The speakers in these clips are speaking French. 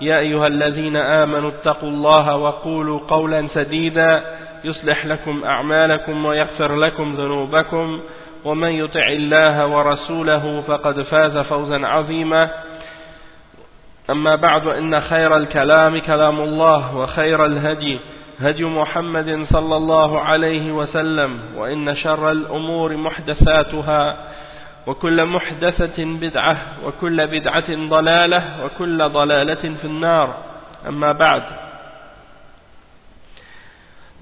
يا أيها الذين آمنوا اتقوا الله وقولوا قولا سديدا يصلح لكم أعمالكم ويغفر لكم ذنوبكم ومن يطع الله ورسوله فقد فاز فوزا عظيما. أما بعد إن خير الكلام كلام الله وخير الهدي هدي محمد صلى الله عليه وسلم وإن شر الأمور محدثاتها. وكل محدثة بدعة وكل بدعة ضلالة وكل ضلالة في النار أما بعد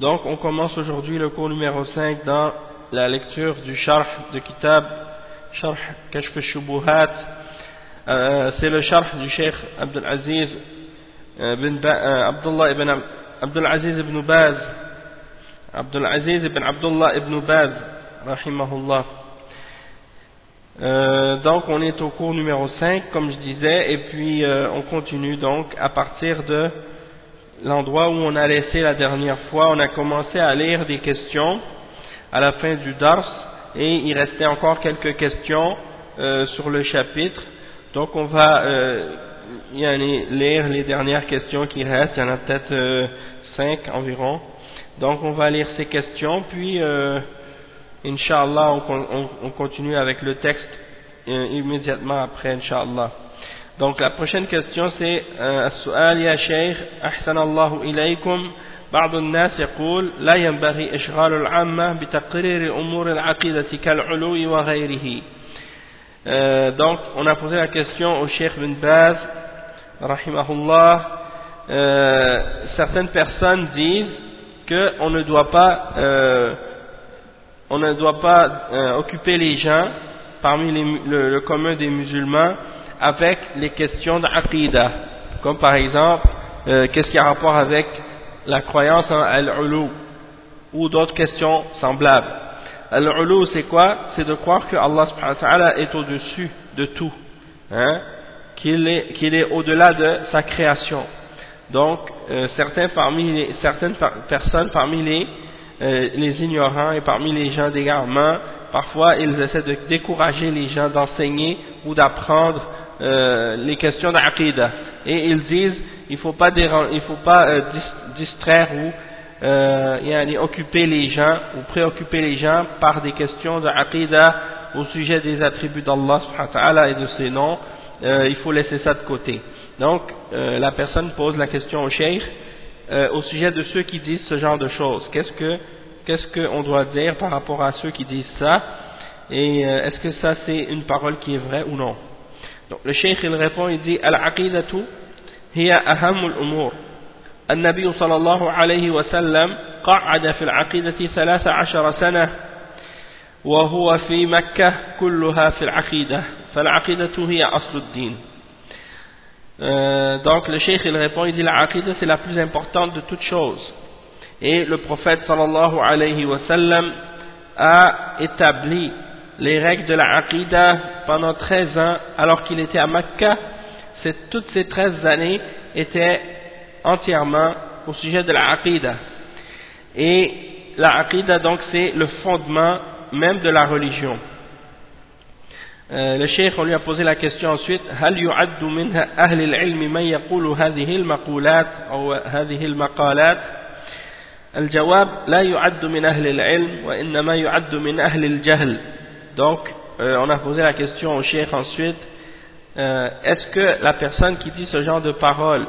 Donc on commence aujourd'hui le cours numéro 5 dans la lecture du Sharh de Kitab Sharh Kashf Shubuhat euh, c'est le Sharh du Cheikh Abdul Aziz bin ba Abdullah ibn Abdul Aziz ibn Baz Abdul Aziz ibn Abdullah ibn Baz rahimahullah Euh, donc on est au cours numéro 5 comme je disais et puis euh, on continue donc à partir de l'endroit où on a laissé la dernière fois. On a commencé à lire des questions à la fin du dars et il restait encore quelques questions euh, sur le chapitre. Donc on va lire les dernières questions qui restent. Il y en a peut-être 5 environ. Donc on va lire ces questions puis Inch'Allah, on, on, on, continue avec le texte euh, immédiatement après, Inch'Allah. Donc la prochaine question c'est السؤال يا شيخ أحسن الله إليكم بعض الناس يقول لا ينبغي إشغال العامة بتقرير أمور العقيدة كالعلو وغيره euh, donc on a posé la question au Cheikh bin Baz rahimahullah euh, certaines personnes disent qu'on ne doit pas euh, on ne doit pas euh, occuper les gens parmi le, commun des musulmans avec les questions d'aqida. Comme par exemple euh, qu'est-ce qui a rapport avec la croyance en al-ulu ou d'autres questions semblables. Al-ulu c'est quoi? C'est de croire que Allah est au-dessus de tout hein? qu'il est, au-delà de sa création. Donc euh, certaines personnes parmi les euh, les ignorants et parmi les gens d'égarement, parfois ils essaient de décourager les gens d'enseigner ou d'apprendre euh, les questions d'Aqidah. Et ils disent, il ne faut pas, il faut pas euh, distraire ou euh, occuper les gens ou préoccuper les gens par des questions d'Aqidah au sujet des attributs d'Allah et de ses noms. il faut laisser ça de côté. Donc, la personne pose la question au cheikh, euh, au sujet de ceux qui disent ce genre de choses. Qu'est-ce que qu'est-ce qu'on doit dire par rapport à ceux qui disent ça Et euh, est-ce que ça c'est une parole qui est vraie ou non Donc le cheikh il répond, il dit Al-aqidatu hiya ahamul umur. النبي صلى الله عليه وسلم قعد في العقيدة ثلاث عشر سنة وهو في مكة كلها في العقيدة فالعقيدة هي أصل الدين euh, donc le cheikh il répond, il dit la aqidah c'est la plus importante de toutes choses. Et le prophète sallallahu alayhi wa sallam a établi les règles de la aqidah pendant 13 ans alors qu'il était à Mecca. Toutes ces 13 années étaient entièrement au sujet de la aqidah. Et la aqidah donc c'est le fondement même de la religion. le cheikh on lui a posé la question ensuite هل يعد من أهل العلم من يقول هذه المقولات أو هذه المقالات الجواب لا يعد من أهل العلم وإنما يعد من أهل الجهل donc euh, on a posé la question au cheikh ensuite euh, est-ce que la personne qui dit ce genre de paroles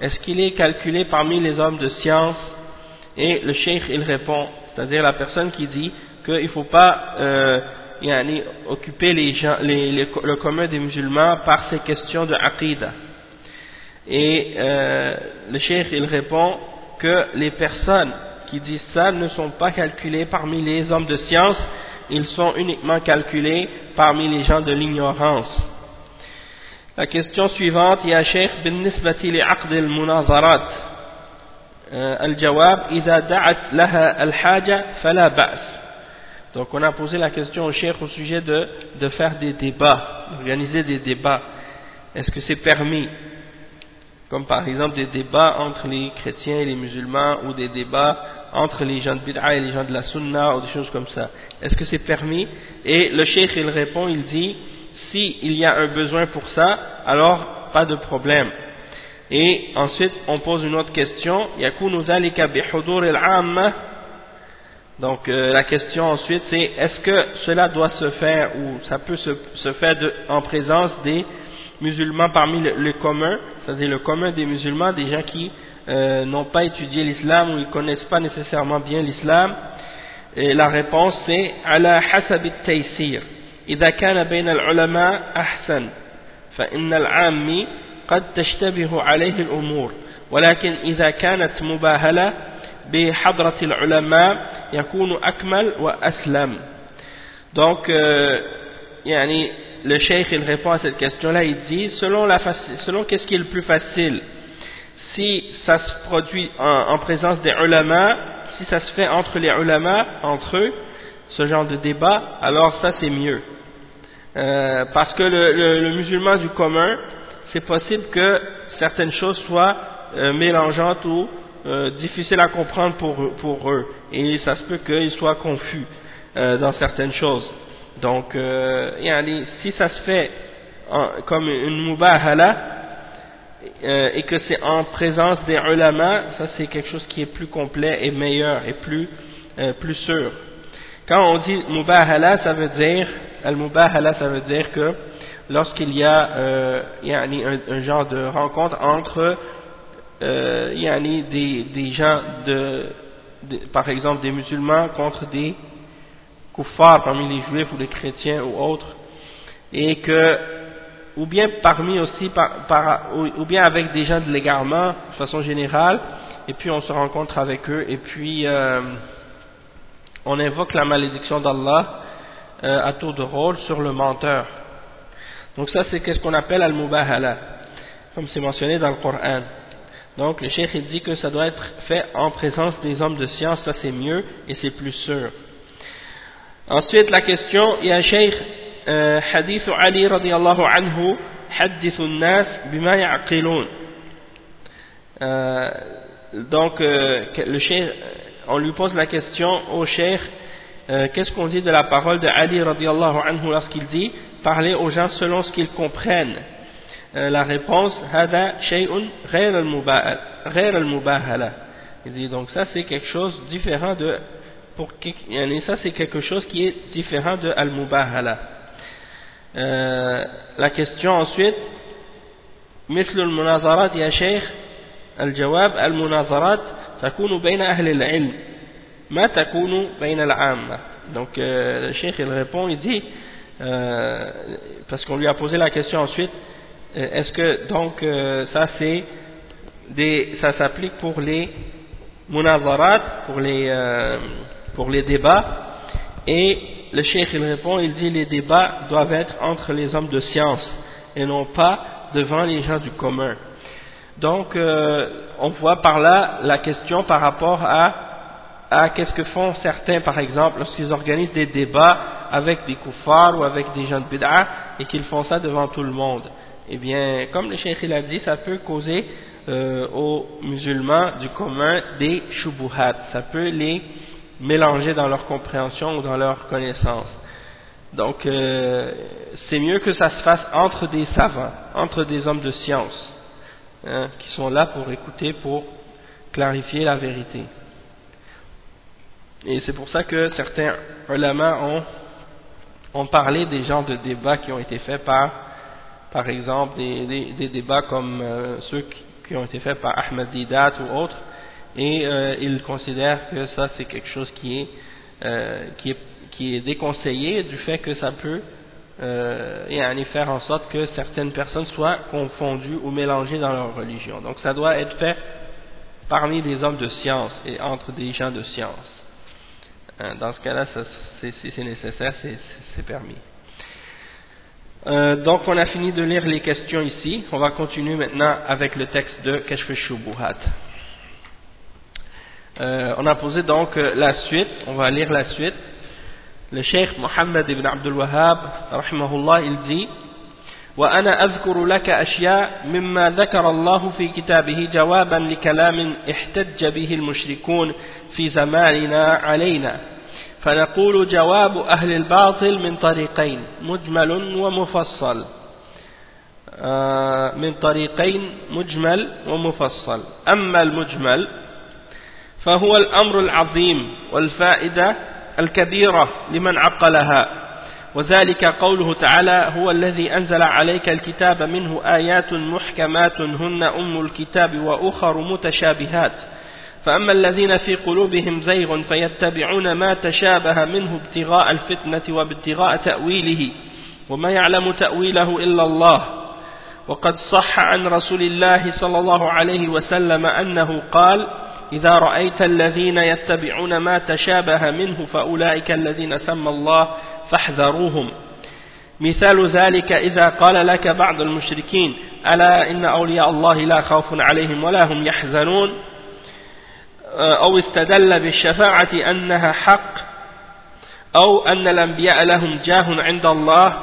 est-ce qu'il est calculé parmi les hommes de science et le cheikh il répond c'est-à-dire la personne qui dit qu'il ne faut pas euh, occuper les gens, les, le commun des musulmans par ces questions de aqidah. Et euh, le cheikh il répond que les personnes qui disent ça ne sont pas calculées parmi les hommes de science, ils sont uniquement calculés parmi les gens de l'ignorance. La question suivante, il y a Cheikh بالنسبة لعقد المناظرات الجواب إذا دعت لها الحاجة فلا بأس donc on a posé la question au cheikh au sujet de, de faire des débats, d'organiser des débats. Est-ce que c'est permis? Comme par exemple des débats entre les chrétiens et les musulmans ou des débats entre les gens de bid'a et les gens de la sunna ou des choses comme ça. Est-ce que c'est permis? Et le cheikh il répond, il dit, s'il y a un besoin pour ça, alors pas de problème. Et ensuite on pose une autre question, donc euh, la question ensuite c'est est-ce que cela doit se faire ou ça peut se, faire en présence des musulmans parmi le, commun, c'est-à-dire le commun des musulmans, des gens qui euh, n'ont pas étudié l'islam ou ils connaissent pas nécessairement bien l'islam Et la réponse c'est ala hasab taysir إذا كان بين العلماء أحسن فإن العام قد تشتبه عليه الأمور ولكن إذا كانت مباهلة بحضرة العلماء يكون أكمل وأسلم donc euh, yani, le cheikh il répond à cette question là il dit selon, la selon qu'est-ce qui est le plus facile si ça se produit en, en présence des ulama si ça se fait entre les ulama entre eux ce genre de débat alors ça c'est mieux euh, parce que le, le, le, musulman du commun c'est possible que certaines choses soient euh, mélangeantes ou euh, difficile à comprendre pour, pour eux. Et ça se peut qu'ils soient confus euh, dans certaines choses. Donc euh, si ça se fait comme une mubahala euh, et que c'est en présence des ulama ça c'est quelque chose qui est plus complet et meilleur et plus, plus sûr. Quand on dit mubahala ça veut dire al-mubahala ça veut dire que lorsqu'il y a, un, genre de rencontre entre euh, yani des, des gens de, par exemple des musulmans contre des kuffars parmi les juifs ou les chrétiens ou autres. Et que ou bien parmi aussi ou, bien avec des gens de l'égarement de façon générale et puis on se rencontre avec eux et puis euh, on invoque la malédiction d'Allah euh, à tour de rôle sur le menteur. Donc ça c'est ce qu'on appelle al-mubahala comme c'est mentionné dans le Coran donc le cheikh il dit que ça doit être fait en présence des hommes de science, ça c'est mieux et c'est plus sûr. Ensuite la question, il y a un cheikh, euh, hadith Ali radiallahu anhu, hadith nas bima ya'qilun. Euh, donc euh, le cheikh, on lui pose la question au cheikh, qu'est-ce qu'on dit de la parole de Ali radiallahu anhu lorsqu'il dit, parler aux gens selon ce qu'ils comprennent. Euh, la réponse hada shay'un ghayr al-mubahala il dit donc ça c'est quelque chose différent de pour ça c'est quelque chose qui est différent de al-mubahala euh, la question ensuite مثل المناظرات يا شيخ الجواب المناظرات تكون بين أهل العلم ما تكون بين العامة donc euh, le cheikh il répond il dit euh, parce qu'on lui a posé la question ensuite euh, est-ce que donc euh, ça c'est ça s'applique pour les munazarat pour les euh, pour les débats? Et le cheikh répond il dit les débats doivent être entre les hommes de science et non pas devant les gens du commun. Donc on voit par là la question par rapport à qu'est-ce que font certains par exemple lorsqu'ils organisent des débats avec des koufars ou avec des gens de bid'a et qu'ils font ça devant tout le monde eh bien, comme le cheikh il a dit, ça peut causer euh, aux musulmans du commun des shubuhat. Ça peut les mélanger dans leur compréhension ou dans leur connaissance. Donc, euh, c'est mieux que ça se fasse entre des savants, entre des hommes de science, hein, qui sont là pour écouter, pour clarifier la vérité. Et c'est pour ça que certains ulama ont, ont parlé des genres de débats qui ont été faits par par exemple des, débats comme euh, ceux qui, ont été faits par Ahmed Didat ou autres, et euh, ils considèrent que ça c'est quelque chose qui est, euh, qui est qui est déconseillé du fait que ça peut et faire en sorte que certaines personnes soient confondues ou mélangées dans leur religion. Donc ça doit être fait parmi les hommes de science et entre des gens de science. Hein, dans ce cas-là, si c'est nécessaire, c'est permis. Euh, donc on a fini de lire les questions ici. On va continuer maintenant avec le texte de Kashf Shubuhat. Euh, on a posé donc la suite, on va lire la suite. Le Cheikh Mohammed ibn Abdul Wahhab, rahimahullah, il dit وأنا أذكر لك أشياء مما ذكر الله في كتابه جوابا لكلام احتج به المشركون في زماننا علينا فنقول جواب أهل الباطل من طريقين مجمل ومفصل. من طريقين مجمل ومفصل. أما المجمل فهو الأمر العظيم والفائدة الكبيرة لمن عقلها وذلك قوله تعالى هو الذي أنزل عليك الكتاب منه آيات محكمات هن أم الكتاب وأخر متشابهات. فأما الذين في قلوبهم زيغ فيتبعون ما تشابه منه ابتغاء الفتنة وابتغاء تأويله وما يعلم تأويله إلا الله. وقد صح عن رسول الله صلى الله عليه وسلم أنه قال إذا رأيت الذين يتبعون ما تشابه منه فأولئك الذين سمى الله فاحذروهم. مثال ذلك إذا قال لك بعض المشركين ألا إن أولياء الله لا خوف عليهم ولا هم يحزنون؟ أو استدل بالشفاعة أنها حق أو أن الأنبياء لهم جاه عند الله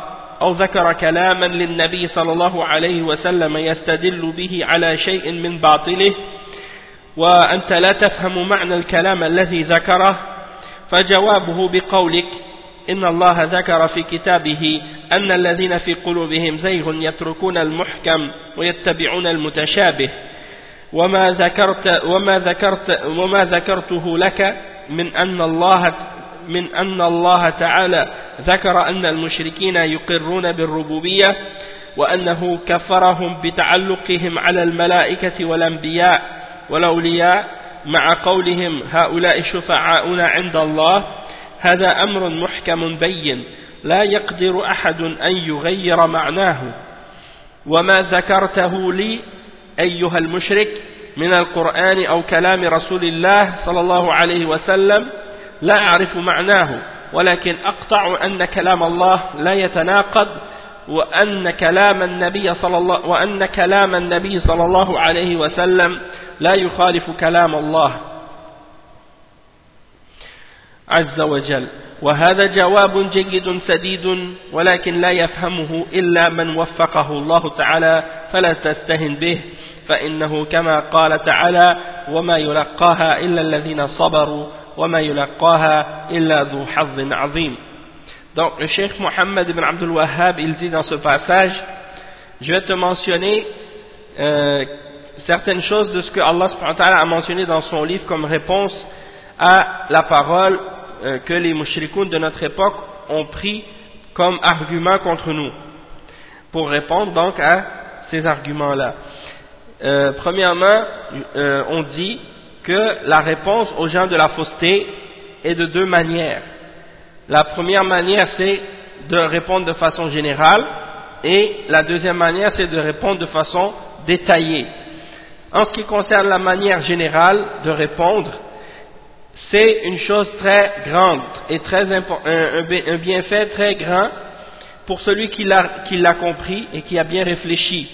أو ذكر كلاما للنبي صلى الله عليه وسلم يستدل به على شيء من باطله. وأنت لا تفهم معنى الكلام الذي ذكره فجوابه بقولك إن الله ذكر في كتابه أن الذين في قلوبهم زيغ يتركون المحكم ويتبعون المتشابه. وما ذكرت وما ذكرت وما ذكرته لك من أن الله من أن الله تعالى ذكر أن المشركين يقرون بالربوبية وأنه كفرهم بتعلقهم على الملائكة والأنبياء والأولياء مع قولهم هؤلاء شفعاؤنا عند الله. هذا أمر محكم بين لا يقدر أحد أن يغير معناه. وما ذكرته لي أيها المشرك من القرآن أو كلام رسول الله صلى الله عليه وسلم لا أعرف معناه ولكن أقطع أن كلام الله لا يتناقض وأن كلام النبي صلى الله وأن كلام النبي صلى الله عليه وسلم لا يخالف كلام الله. عز وجل. وهذا جواب جيد سديد ولكن لا يفهمه إلا من وفقه الله تعالى فلا تستهن به فإنه كما قال تعالى وما يلقاها إلا الذين صبروا وما يلقاها إلا ذو حظ عظيم Donc le Cheikh Mohammed ibn Abdul Wahhab, il dit dans ce passage, je vais te mentionner euh, certaines choses de ce que Allah a mentionné dans son livre comme réponse à la parole euh, que les mouchrikoun de notre époque ont pris comme argument contre nous, pour répondre donc à ces arguments-là. Euh, premièrement, euh, on dit que la réponse aux gens de la fausseté est de deux manières. La première manière, c'est de répondre de façon générale, et la deuxième manière, c'est de répondre de façon détaillée. En ce qui concerne la manière générale de répondre, c'est une chose très grande et très un, bienfait très grand pour celui qui l'a compris et qui a bien réfléchi.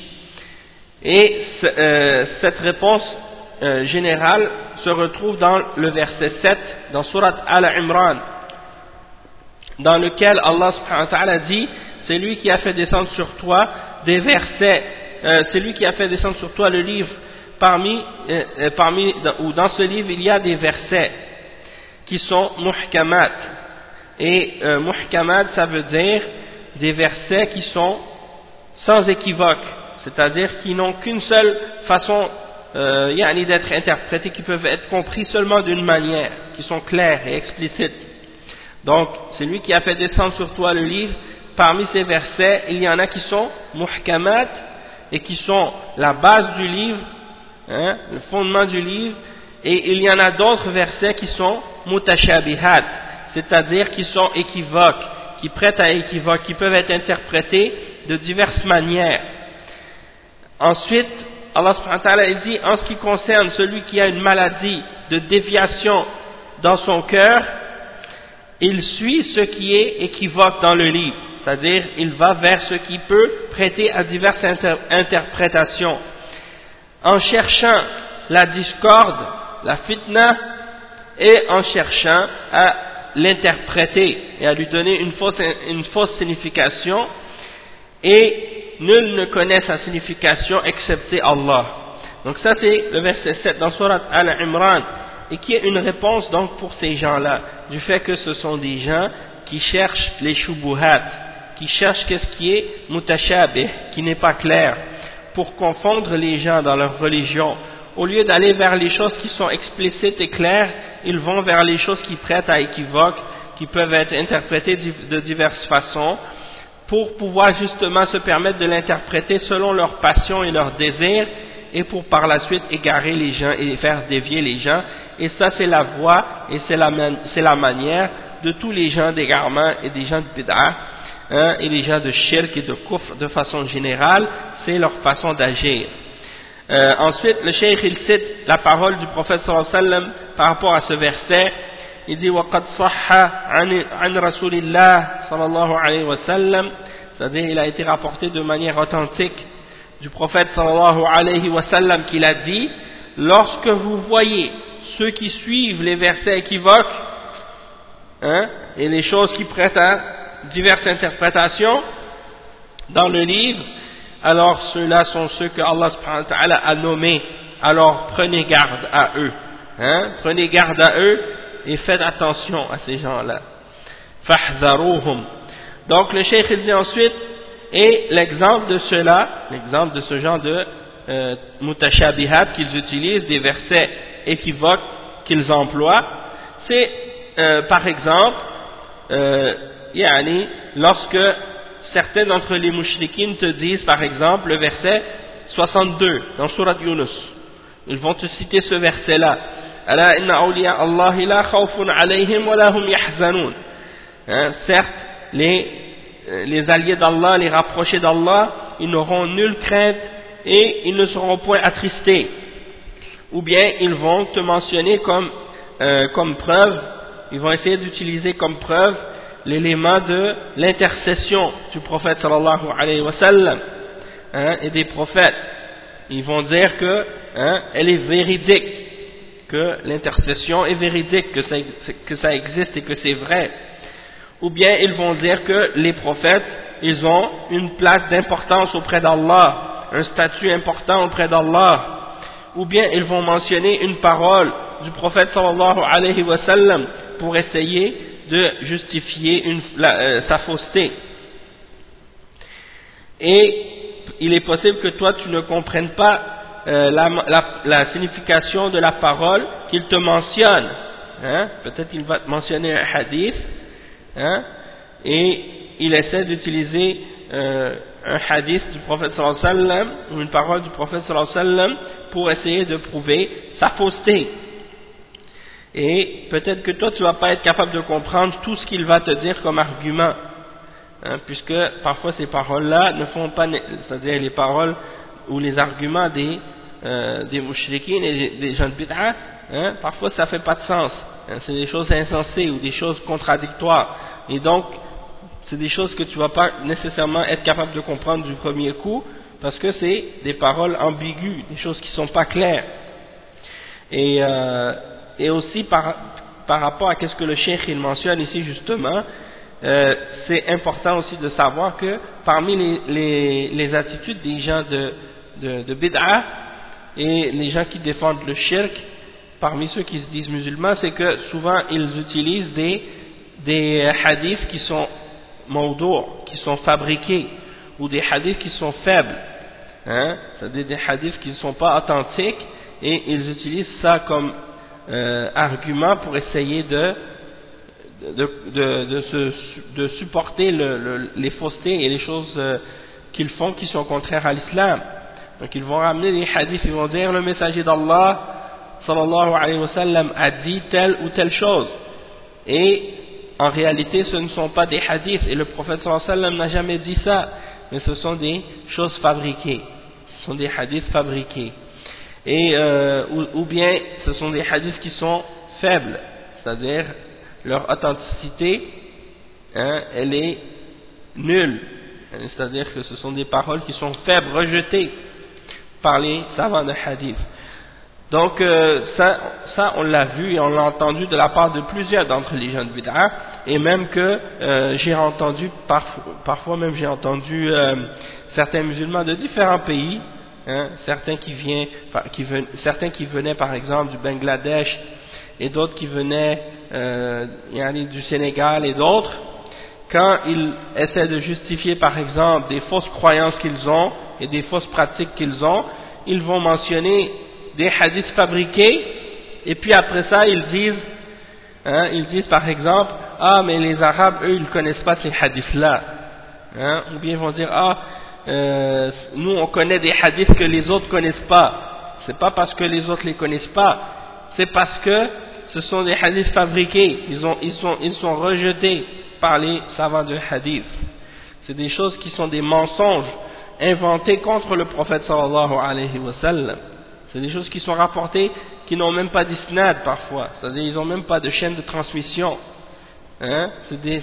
Et euh, cette réponse euh, générale se retrouve dans le verset 7 dans Surat Al-Imran, dans lequel Allah subhanahu wa ta'ala dit c'est lui qui a fait descendre sur toi des versets, euh, c'est lui qui a fait descendre sur toi le livre parmi, parmi ou dans ce livre il y a des versets qui sont muhkamat. Et euh, muhkamat ça veut dire des versets qui sont sans équivoque c'est-à-dire qui n'ont qu'une seule façon euh, d'être interprétés qui peuvent être compris seulement d'une manière qui sont clairs et explicites. Donc c'est lui qui a fait descendre sur toi le livre. Parmi ces versets il y en a qui sont muhkamat et qui sont la base du livre Hein, le fondement du livre, et il y en a d'autres versets qui sont mutashabihat, c'est-à-dire qui sont équivoques, qui prêtent à équivoque, qui peuvent être interprétés de diverses manières. Ensuite, Allah subhanahu wa ta'ala dit, en ce qui concerne celui qui a une maladie de déviation dans son cœur, il suit ce qui est équivoque dans le livre, c'est-à-dire il va vers ce qui peut prêter à diverses interprétations. En cherchant la discorde, la fitna, et en cherchant à l'interpréter et à lui donner une fausse, une fausse signification, et nul ne connaît sa signification excepté Allah. Donc ça c'est le verset 7 dans Surat Al-Imran et qui est une réponse donc pour ces gens-là, du fait que ce sont des gens qui cherchent les shubuhat, qui cherchent qu'est-ce qui est mutashabih, qui n'est pas clair, pour confondre les gens dans leur religion. Au lieu d'aller vers les choses qui sont explicites et claires, ils vont vers les choses qui prêtent à équivoque, qui peuvent être interprétées de diverses façons, pour pouvoir justement se permettre de l'interpréter selon leur passion et leur désir, et pour par la suite égarer les gens et faire dévier les gens. Et ça, c'est la voie et c'est la, manière de tous les gens d'égarement et des gens de bid'ah, hein, et les gens de shirk et de kufr de façon générale, c'est leur façon d'agir. Euh, ensuite, le cheikh il cite la parole du prophète sallallahu alayhi wa sallam par rapport à ce verset. Il dit وَقَدْ صَحَّ عن رسول الله صلى الله عليه وسلم c'est-à-dire il a été rapporté de manière authentique du prophète sallallahu alayhi wa sallam qu'il a dit lorsque vous voyez ceux qui suivent les versets équivoques hein, et les choses qui prêtent à diverses interprétations dans le livre alors ceux-là sont ceux que Allah a nommés. Alors prenez garde à eux. Hein, prenez garde à eux et faites attention à ces gens-là. Donc le cheikh dit ensuite et l'exemple de cela, l'exemple de ce genre de euh, mutashabihat qu'ils utilisent, des versets équivoques qu'ils emploient, c'est euh, par exemple, euh, yani, lorsque certains d'entre les mouchriquines te disent par exemple le verset 62 dans Surat Yunus, ils vont te citer ce verset-là. Hein, certes, les euh, les alliés d'Allah, les rapprochés d'Allah, ils n'auront nulle crainte et ils ne seront point attristés. Ou bien ils vont te mentionner comme, euh, comme preuve, ils vont essayer d'utiliser comme preuve l'élément de l'intercession du prophète sallallahu alayhi wa sallam hein, et des prophètes. Ils vont dire que hein, elle est véridique, que l'intercession est véridique, que ça, que ça existe et que c'est vrai ou bien ils vont dire que les prophètes, ils ont une place d'importance auprès d'Allah, un statut important auprès d'Allah, ou bien ils vont mentionner une parole du prophète sallallahu alayhi wa sallam pour essayer de justifier euh, sa fausseté. Et il est possible que toi tu ne comprennes pas euh, la, signification de la parole qu'il te mentionne. Hein? Peut-être qu'il va te mentionner un hadith hein, et il essaie d'utiliser euh, un hadith du prophète sallallahu ou une parole du prophète sallallahu pour essayer de prouver sa fausseté. Et peut-être que toi tu vas pas être capable de comprendre tout ce qu'il va te dire comme argument, hein, puisque parfois ces paroles-là ne font pas, c'est-à-dire les paroles ou les arguments des euh, des mouchriquines et des, gens de bid'a, parfois ça fait pas de sens. Hein, c'est des choses insensées ou des choses contradictoires. Et donc, c'est des choses que tu vas pas nécessairement être capable de comprendre du premier coup, parce que c'est des paroles ambiguës, des choses qui sont pas claires. Et, euh, et aussi par, par rapport à ce que le cheikh il mentionne ici justement, euh, c'est important aussi de savoir que parmi les, les, attitudes des gens de, de, et les gens qui défendent le shirk, parmi ceux qui se disent musulmans, c'est que souvent ils utilisent des, des hadiths qui sont maudour, qui sont fabriqués, ou des hadiths qui sont faibles, hein, c'est-à-dire des hadiths qui ne sont pas authentiques, et ils utilisent ça comme euh, argument pour essayer de, de, de, de, supporter le, les faussetés et les choses euh, qu'ils font qui sont contraires à l'islam. Donc ils vont ramener des hadiths, ils vont dire le messager d'Allah sallallahu alayhi wa a dit telle ou telle chose. Et en réalité ce ne sont pas des hadiths et le prophète sallam n'a jamais dit ça mais ce sont des choses fabriquées ce sont des hadiths fabriqués et euh, ou, bien ce sont des hadiths qui sont faibles. C'est-à-dire leur authenticité hein, elle est nulle. C'est-à-dire que ce sont des paroles qui sont faibles, rejetées par les savants de hadith. Donc euh, ça, ça on l'a vu et on l'a entendu de la part de plusieurs d'entre les jeunes bid'ah. Et même que euh, j'ai entendu parfois, parfois même j'ai entendu euh, certains musulmans de différents pays hein, certains qui viennent certains qui venaient par exemple du Bangladesh et d'autres qui venaient du Sénégal et d'autres quand ils essaient de justifier par exemple des fausses croyances qu'ils ont et des fausses pratiques qu'ils ont ils vont mentionner des hadiths fabriqués, et puis après ça, ils disent, hein, ils disent par exemple, ah mais les Arabes, eux, ils ne connaissent pas ces hadiths-là. Hein, ou bien ils vont dire, ah, euh, nous on connaît des hadiths que les autres connaissent pas. C'est pas parce que les autres les connaissent pas, c'est parce que ce sont des hadiths fabriqués, ils, ont, ils, sont, ils sont rejetés par les savants de hadith. C'est des choses qui sont des mensonges inventés contre le prophète sallallahu alayhi wa sallam. C'est des choses qui sont rapportées qui n'ont même pas d'isnad parfois. C'est-à-dire ils n'ont même pas de chaîne de transmission. Hein? C'est des,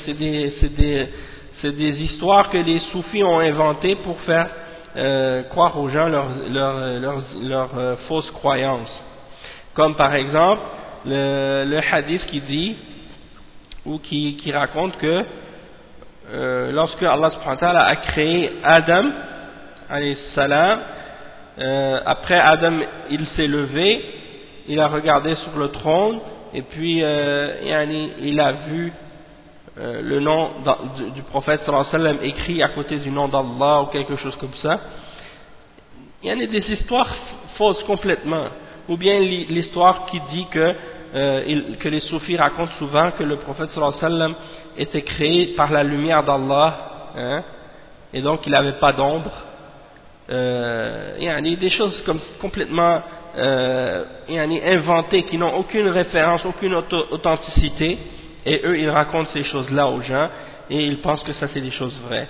des, histoires que les soufis ont inventées pour faire euh, croire aux gens leurs, leurs, euh, fausses croyances. Comme par exemple le, hadith qui dit ou qui, raconte que euh, lorsque Allah a créé Adam salam euh, après Adam il s'est levé il a regardé sur le trône et puis euh, il a vu euh, le nom du, prophète sallallahu alayhi wa sallam écrit à côté du nom d'Allah ou quelque chose comme ça. Il y a des histoires fausses complètement. Ou bien l'histoire qui dit que, que les soufis racontent souvent que le prophète sallallahu alayhi wa sallam était créé par la lumière d'Allah hein, et donc il n'avait pas d'ombre. Euh, y a des choses comme complètement euh, inventées qui n'ont aucune référence, aucune authenticité et eux ils racontent ces choses-là aux gens et ils pensent que ça c'est des choses vraies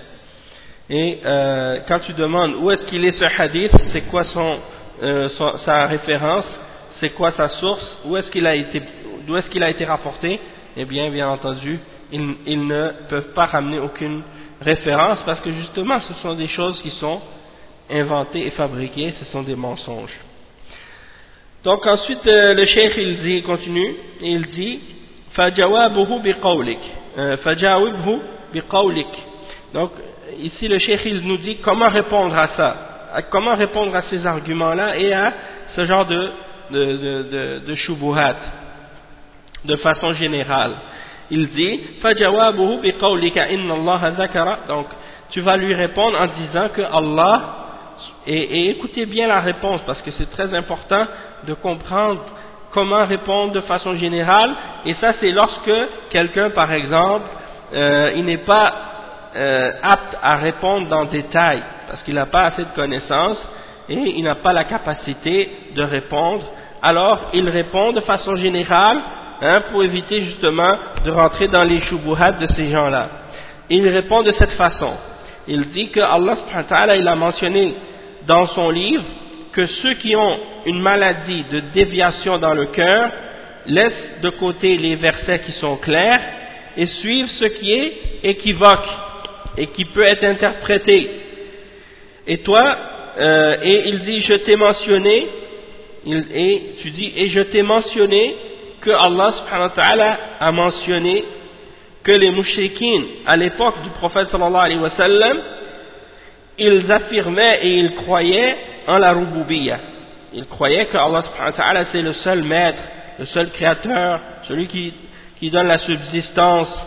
et euh, quand tu demandes où est-ce qu'il est ce hadith c'est quoi son, euh, sa référence c'est quoi sa source où est-ce qu'il a été d'où est-ce qu'il a été rapporté eh bien bien entendu ils, ne peuvent pas ramener aucune référence parce que justement ce sont des choses qui sont inventés et fabriqués, ce sont des mensonges. Donc ensuite euh, le cheikh il dit, continue, il dit فَجَوَابُهُ بِقَوْلِكَ فَجَاوِبْهُ بِقَوْلِكَ Donc ici le cheikh il nous dit comment répondre à ça, comment répondre à ces arguments-là et à ce genre de, de, de, de, shubuhat de façon générale. Il dit فَجَوَابُهُ بِقَوْلِكَ إِنَّ اللَّهَ ذَكَرَ Donc tu vas lui répondre en disant que Allah et, écoutez bien la réponse parce que c'est très important de comprendre comment répondre de façon générale. Et ça c'est lorsque quelqu'un par exemple euh, il n'est pas euh, apte à répondre dans le détail parce qu'il n'a pas assez de connaissances et il n'a pas la capacité de répondre. Alors il répond de façon générale hein, pour éviter justement de rentrer dans les shubuhat de ces gens-là. Il répond de cette façon. Il dit que Allah subhanahu wa ta'ala il a mentionné dans son livre que ceux qui ont une maladie de déviation dans le cœur laissent de côté les versets qui sont clairs et suivent ce qui est équivoque et qui peut être interprété. Et toi, euh, et il dit, je t'ai mentionné, et tu dis, et je t'ai mentionné que Allah subhanahu wa ta'ala a mentionné que les mouchriquines à l'époque du prophète sallallahu alayhi wa sallam ils affirmaient et ils croyaient en la rububiya. Ils croyaient que Allah subhanahu wa ta'ala c'est le seul maître, le seul créateur, celui qui, qui donne la subsistance,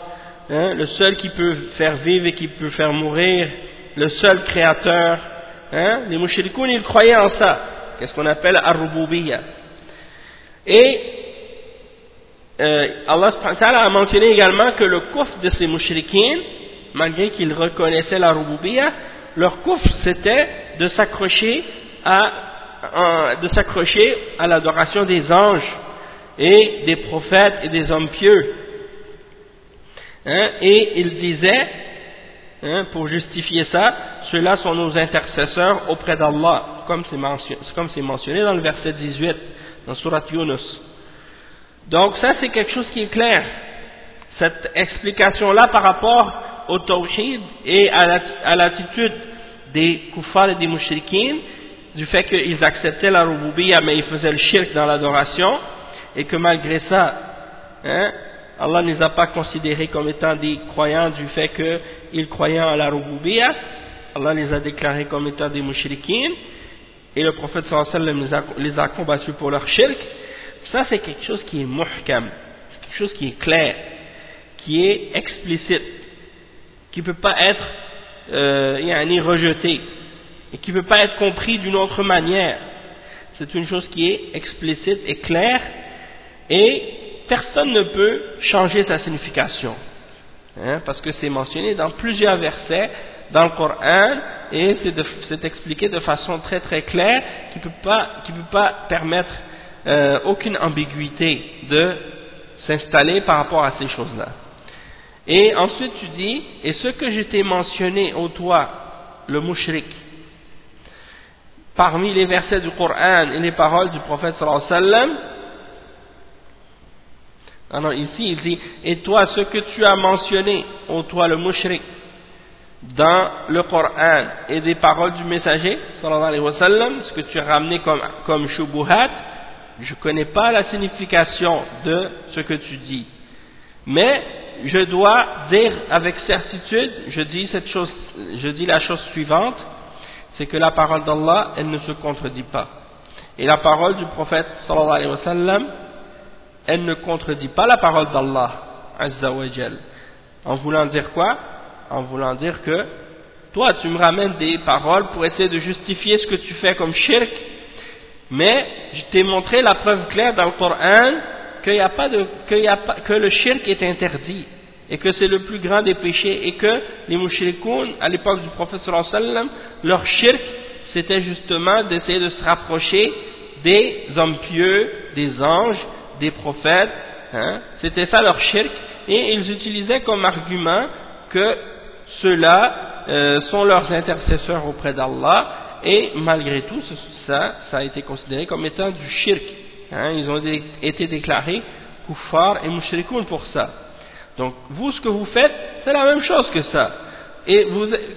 hein, le seul qui peut faire vivre et qui peut faire mourir, le seul créateur. Hein. Les mouchrikoun ils croyaient en ça, qu'est-ce qu'on appelle ar-rububiya. Et euh, Allah subhanahu wa ta'ala a mentionné également que le coffre de ces mouchrikines, malgré qu'ils reconnaissaient la rububiya, leur coffre c'était de s'accrocher à, de s'accrocher à l'adoration des anges et des prophètes et des hommes pieux. hein, et il disait, hein, pour justifier ça, ceux-là sont nos intercesseurs auprès d'Allah, comme c'est mentionné, mentionné, dans le verset 18, dans Surat Yunus. Donc ça c'est quelque chose qui est clair. Cette explication-là par rapport au tawhid et à l'attitude des kuffars et des mouchriquins, du fait qu'ils acceptaient la rububiyya mais ils faisaient le shirk dans l'adoration, et que malgré ça, hein, Allah ne les a pas considérés comme étant des croyants du fait qu'ils croyaient en la rububiyya, Allah les a déclarés comme étant des mouchriquins, et le prophète sallallahu les a, les a combattus pour leur shirk, ça c'est quelque chose qui est muhkam, c'est quelque chose qui est clair, qui est explicite, qui ne peut pas être euh, rejeté, et qui ne peut pas être compris d'une autre manière. C'est une chose qui est explicite et claire, et personne ne peut changer sa signification. Hein, parce que c'est mentionné dans plusieurs versets dans le Coran et c'est expliqué de façon très très claire qui ne peut, pas, peut pas permettre euh, aucune ambiguïté de s'installer par rapport à ces choses-là. Et ensuite tu dis, et ce que je t'ai mentionné au toi, le mushrik, parmi les versets du Coran et les paroles du prophète sallallahu alayhi wa sallam, alors ici il dit, et toi ce que tu as mentionné, ô toi le mushrik, dans le Coran et des paroles du messager, sallallahu alayhi wa sallam, ce que tu as ramené comme, comme je ne connais pas la signification de ce que tu dis. Mais je dois dire avec certitude, je dis cette chose, je dis la chose suivante, c'est que la parole d'Allah, elle ne se contredit pas. Et la parole du prophète sallallahu alayhi wa sallam, elle ne contredit pas la parole d'Allah, azza En voulant dire quoi? En voulant dire que, toi tu me ramènes des paroles pour essayer de justifier ce que tu fais comme shirk, mais je t'ai montré la preuve claire dans le Coran a pas que le shirk est interdit et que c'est le plus grand des péchés et que les mouchrikoun à l'époque du prophète leur shirk c'était justement d'essayer de se rapprocher des hommes pieux, des anges, des prophètes, hein. c'était ça leur shirk et ils utilisaient comme argument que ceux-là euh, sont leurs intercesseurs auprès d'Allah et malgré tout ça, ça a été considéré comme étant du shirk hein. ils ont été déclarés kuffar et mushrikoun pour ça. Donc vous ce que vous faites c'est la même chose que ça. Et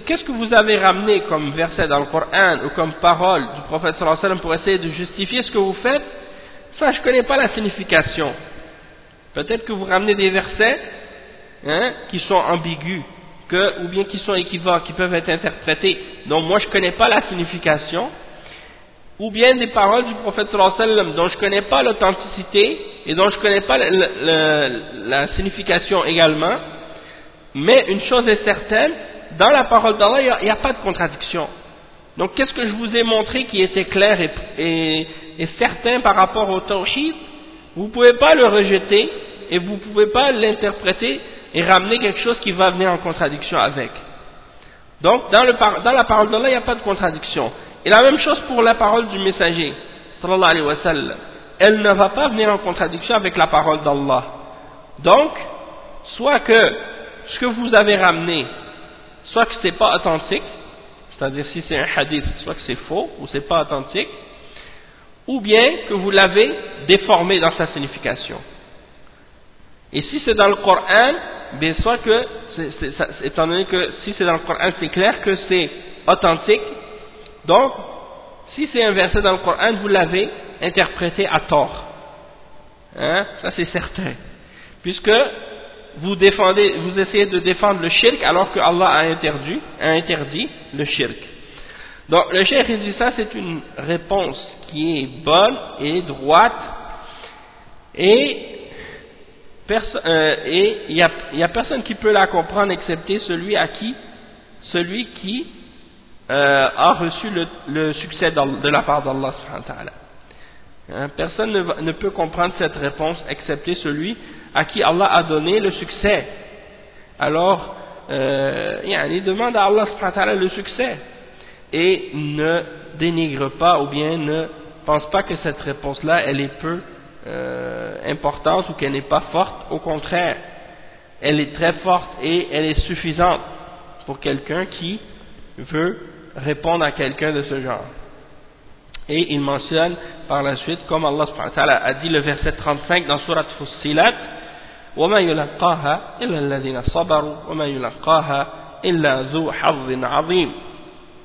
qu'est-ce que vous avez ramené comme verset dans le Coran ou comme parole du prophète pour essayer de justifier ce que vous faites? Ça je ne connais pas la signification. Peut-être que vous ramenez des versets hein, qui sont ambigus que, ou bien qui sont équivoques, qui peuvent être interprétés. Dont moi je ne connais pas la signification ou bien des paroles du prophète sallam dont je ne connais pas l'authenticité et dont je ne connais pas la signification également. Mais une chose est certaine, dans la parole d'Allah, il n'y a, pas de contradiction. Donc qu'est-ce que je vous ai montré qui était clair et, certain par rapport au tawhid? Vous ne pouvez pas le rejeter et vous ne pouvez pas l'interpréter et ramener quelque chose qui va venir en contradiction avec. Donc dans la parole d'Allah, il n'y a pas de contradiction. Et la même chose pour la parole du messager, sallallahu alayhi wa. Elle ne va pas venir en contradiction avec la parole d'Allah. Donc, soit que ce que vous avez ramené, soit que ce n'est pas authentique, c'est-à-dire si c'est un hadith, soit que c'est faux ou c'est pas authentique, ou bien que vous l'avez déformé dans sa signification. Et si c'est dans le Coran, bien soit que, étant donné que si c'est dans le Coran, c'est clair que c'est authentique, donc, si c'est un verset dans le Coran, vous l'avez interprété à tort. Hein? Ça c'est certain. Puisque vous défendez, vous essayez de défendre le shirk alors que Allah a interdit, a interdit le shirk. Donc le shirk dit ça c'est une réponse qui est bonne et droite et euh, il n'y a, a, personne qui peut la comprendre excepté celui à qui celui qui euh, a reçu le, succès de la part d'Allah hein, personne ne, peut comprendre cette réponse excepté celui à qui Allah a donné le succès. Alors euh, il demande à Allah le succès et ne dénigre pas ou bien ne pense pas que cette réponse là elle est peu euh, importante ou qu'elle n'est pas forte. Au contraire elle est très forte et elle est suffisante pour quelqu'un qui veut répondre à quelqu'un de ce genre. Et il mentionne par la suite, comme Allah a dit le verset 35 dans Surat Fussilat,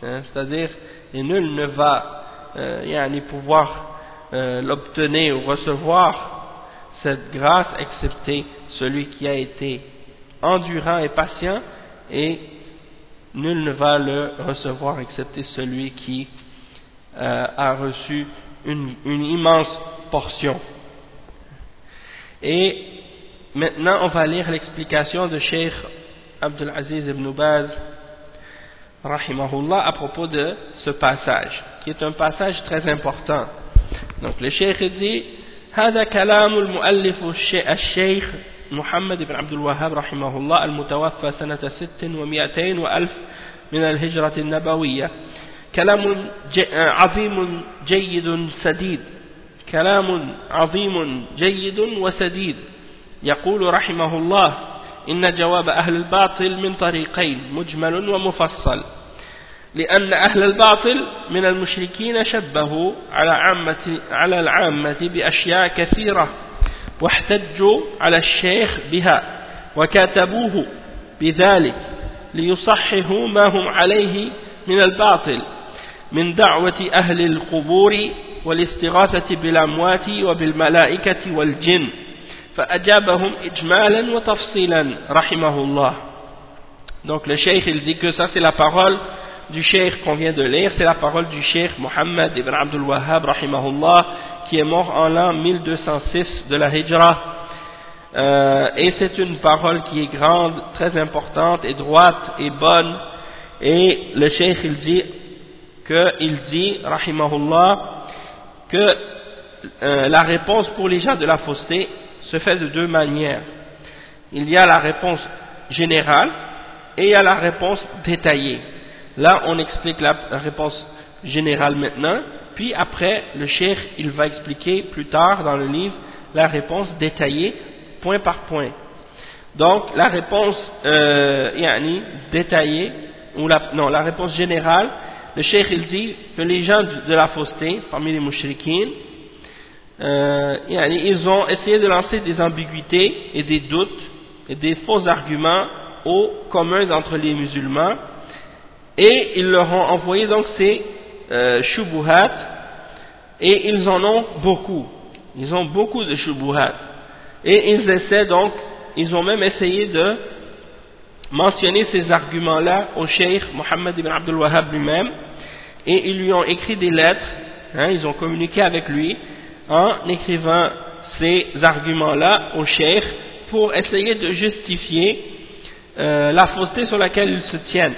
hein, c'est-à-dire et nul ne va euh, pouvoir euh, l'obtenir ou recevoir cette grâce excepté celui qui a été endurant et patient et nul ne va le recevoir excepté celui qui euh, a reçu une, une, immense portion. Et maintenant, on va lire l'explication de Cheikh Abdul Aziz ibn Baz, rahimahullah, à propos de ce passage, qui est un passage très important. Donc, le Cheikh dit هذا كلام المؤلف الشيخ محمد بن عبد الوهاب رحمه الله المتوفى سنة ست ومئتين وألف من الهجرة النبوية. كلام عظيم جيد سديد. كلام عظيم جيد وسديد. يقول رحمه الله إن جواب أهل الباطل من طريقين مجمل ومفصل. لأن أهل الباطل من المشركين شبهوا على, عامة على العامة بأشياء كثيرة. واحتجوا على الشيخ بها وكاتبوه بذلك ليصححوا ما هم عليه من الباطل من دعوة أهل القبور والاستغاثة بالأموات وبالملائكة والجن فأجابهم إجمالا وتفصيلا رحمه الله. Donc le cheikh il dit que ça c'est la parole du cheikh qu'on vient de lire, c'est la parole du cheikh Mohammed ibn Abdul Wahhab rahimahullah qui est mort en l'an 1206 de la Hijra. Euh, et c'est une parole qui est grande, très importante et droite et bonne. Et le cheikh il dit qu'il dit, rahimahullah, que euh, la réponse pour les gens de la fausseté se fait de deux manières. Il y a la réponse générale et il y a la réponse détaillée. Là, on explique la réponse générale maintenant, puis après, le cheikh, il va expliquer plus tard dans le livre la réponse détaillée, point par point. Donc, la réponse euh, détaillée, ou la, non, la réponse générale, le cheikh il dit que les gens de la fausseté, parmi les mouchriquines, euh, ils ont essayé de lancer des ambiguïtés et des doutes et des faux arguments aux communs entre les musulmans et ils leur ont envoyé donc ces euh, et ils en ont beaucoup. Ils ont beaucoup de shubuhat. Et ils essaient donc ils ont même essayé de mentionner ces arguments là au cheikh Mohammed ibn Abdul Wahhab lui-même. Et ils lui ont écrit des lettres hein, ils ont communiqué avec lui en écrivant ces arguments là au cheikh pour essayer de justifier euh, la fausseté sur laquelle ils se tiennent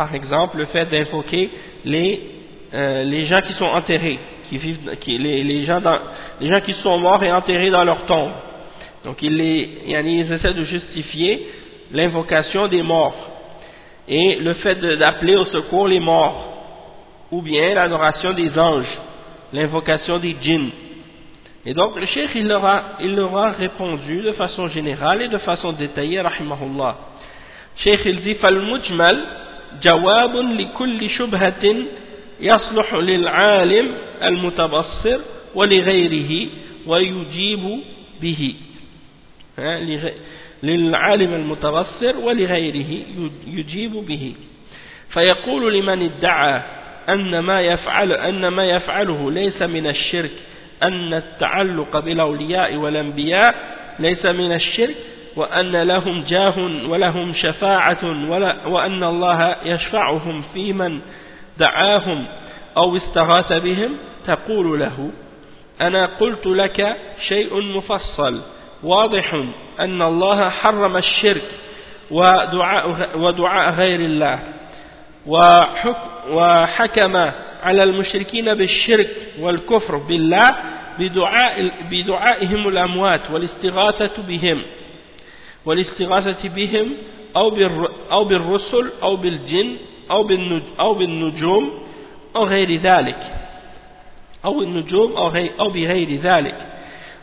par exemple le fait d'invoquer les euh, les gens qui sont enterrés, qui vivent, qui, les, les, gens dans, les gens qui sont morts et enterrés dans leur tombe. Donc ils, les, ils essaient de justifier l'invocation des morts et le fait d'appeler au secours les morts, ou bien l'adoration des anges, l'invocation des djinns. Et donc le cheikh il leur, a, il leur a répondu de façon générale et de façon détaillée, rahimahullah. Cheikh il dit, فالمجمل جواب لكل شبهة يصلح للعالم المتبصر ولغيره ويجيب به. للعالم المتبصر ولغيره يجيب به. فيقول لمن ادعى أن ما يفعل أن ما يفعله ليس من الشرك أن التعلق بالأولياء والأنبياء ليس من الشرك وأن لهم جاه ولهم شفاعة وأن الله يشفعهم في من دعاهم أو استغاث بهم تقول له أنا قلت لك شيء مفصل واضح أن الله حرم الشرك ودعاء, ودعاء غير الله وحكم على المشركين بالشرك والكفر بالله بدعاء بدعائهم الأموات والاستغاثة بهم. والاستغاثة بهم أو بالرسل أو بالجن أو بالنجوم أو غير ذلك. أو النجوم أو, بغير ذلك.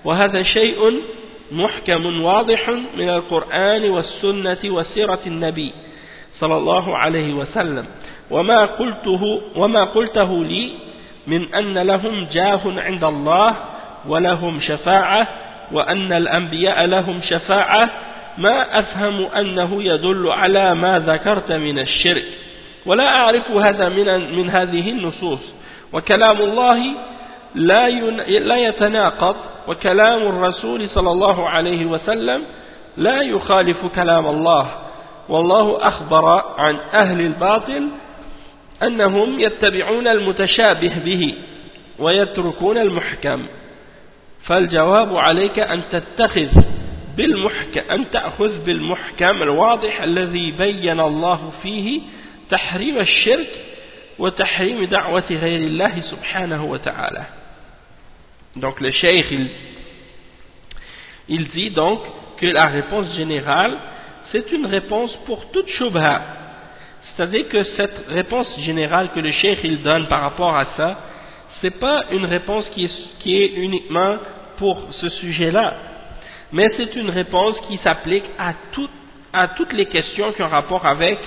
وهذا شيء محكم واضح من القرآن والسنة وسيرة النبي صلى الله عليه وسلم. وما قلته, وما قلته لي من أن لهم جاه عند الله ولهم شفاعة وأن الأنبياء لهم شفاعة ما أفهم أنه يدل على ما ذكرت من الشرك ولا أعرف هذا من, من هذه النصوص. وكلام الله لا, لا يتناقض وكلام الرسول صلى الله عليه وسلم لا يخالف كلام الله. والله أخبر عن أهل الباطل أنهم يتبعون المتشابه به ويتركون المحكم. فالجواب عليك أن تتخذ بالمحكم أن تأخذ بالمحكم الواضح الذي بين الله فيه تحريم الشرك وتحريم دعوة غير الله سبحانه وتعالى donc le cheikh il, il dit donc que la réponse générale c'est une réponse pour toute shubha c'est-à-dire que cette réponse générale que le cheikh il donne par rapport à ça c'est pas une réponse qui est, qui est uniquement pour ce sujet-là mais c'est une réponse qui s'applique à, tout, à toutes les questions qui ont rapport avec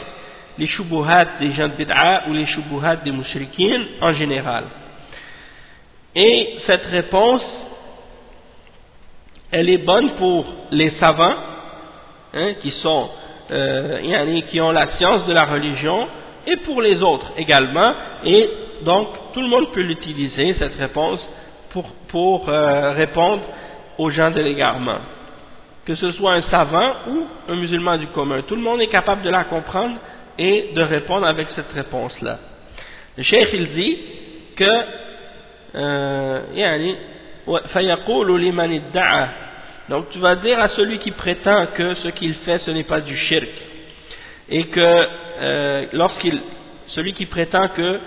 les shubuhat des gens de bid'a ou les shubuhat des mushrikines en général. Et cette réponse, elle est bonne pour les savants, hein, euh, qui ont la science de la religion, et pour les autres également, et donc tout le monde peut l'utiliser, cette réponse, pour, pour euh, répondre aux gens de l'égarement. Que ce soit un savant ou un musulman du commun, tout le monde est capable de la comprendre et de répondre avec cette réponse-là. Le cheikh il dit que euh, donc tu vas dire à celui qui prétend que ce qu'il fait ce n'est pas du shirk et que euh, lorsqu'il celui qui prétend que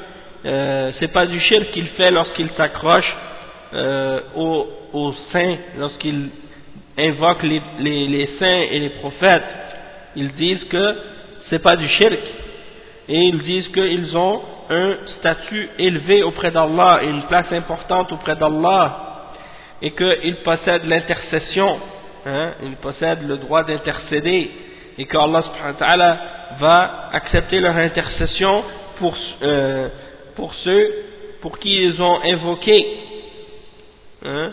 euh, c'est pas du shirk qu'il fait lorsqu'il s'accroche euh, au, au saint lorsqu'il invoque les, saints et les prophètes, ils disent que c'est pas du shirk. Et ils disent qu'ils ont un statut élevé auprès d'Allah une place importante auprès d'Allah. Et qu'ils possèdent l'intercession, hein, ils possèdent le droit d'intercéder. Et qu'Allah va accepter leur intercession euh, pour ceux pour qui ils ont invoqué. Hein,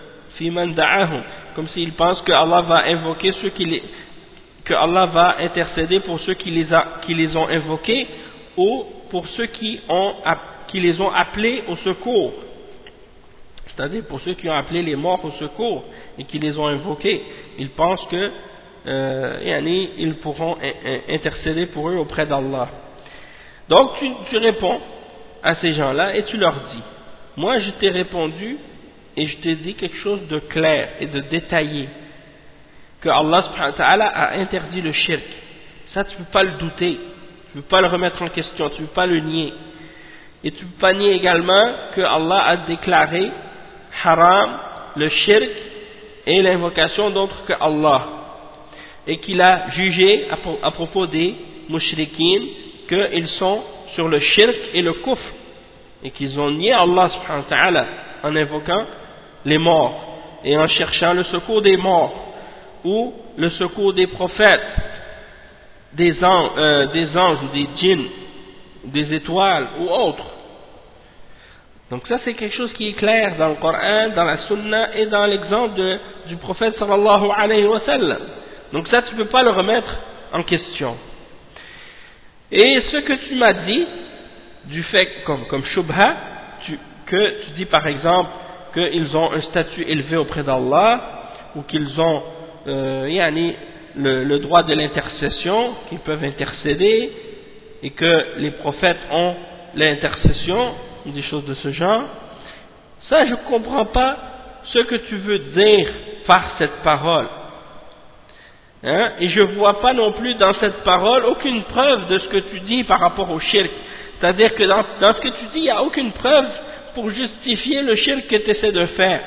comme s'ils pensent que Allah va invoquer ceux qui les, que Allah va intercéder pour ceux qui les, a, qui les ont invoqués ou pour ceux qui, ont, qui les ont appelés au secours. C'est-à-dire pour ceux qui ont appelé les morts au secours et qui les ont invoqués. Ils pensent que euh, ils pourront intercéder pour eux auprès d'Allah. Donc tu, tu réponds à ces gens-là et tu leur dis, moi je t'ai répondu et je t'ai dit quelque chose de clair et de détaillé. Que Allah a interdit le shirk. Ça tu ne peux pas le douter. Tu ne peux pas le remettre en question. Tu ne peux pas le nier. Et tu ne peux pas nier également que Allah a déclaré haram le shirk et l'invocation d'autres que Allah. Et qu'il a jugé à, propos des mushrikines qu'ils sont sur le shirk et le kufr. Et qu'ils ont nié Allah en invoquant les morts et en cherchant le secours des morts ou le secours des prophètes, des anges, euh, des anges ou des djinns, des étoiles ou autres. Donc ça c'est quelque chose qui est clair dans le Coran, dans la Sunna et dans l'exemple du prophète sallallahu alayhi wa sallam. Donc ça tu ne peux pas le remettre en question. Et ce que tu m'as dit, du fait comme, comme shubha, que tu dis par exemple qu'ils ont un statut élevé auprès d'Allah ou qu'ils ont euh, le, le, droit de l'intercession, qu'ils peuvent intercéder et que les prophètes ont l'intercession, des choses de ce genre, ça je ne comprends pas ce que tu veux dire par cette parole. Hein? Et je ne vois pas non plus dans cette parole aucune preuve de ce que tu dis par rapport au shirk. C'est-à-dire que dans, dans, ce que tu dis, il n'y a aucune preuve pour justifier le shirk que tu essaies de faire.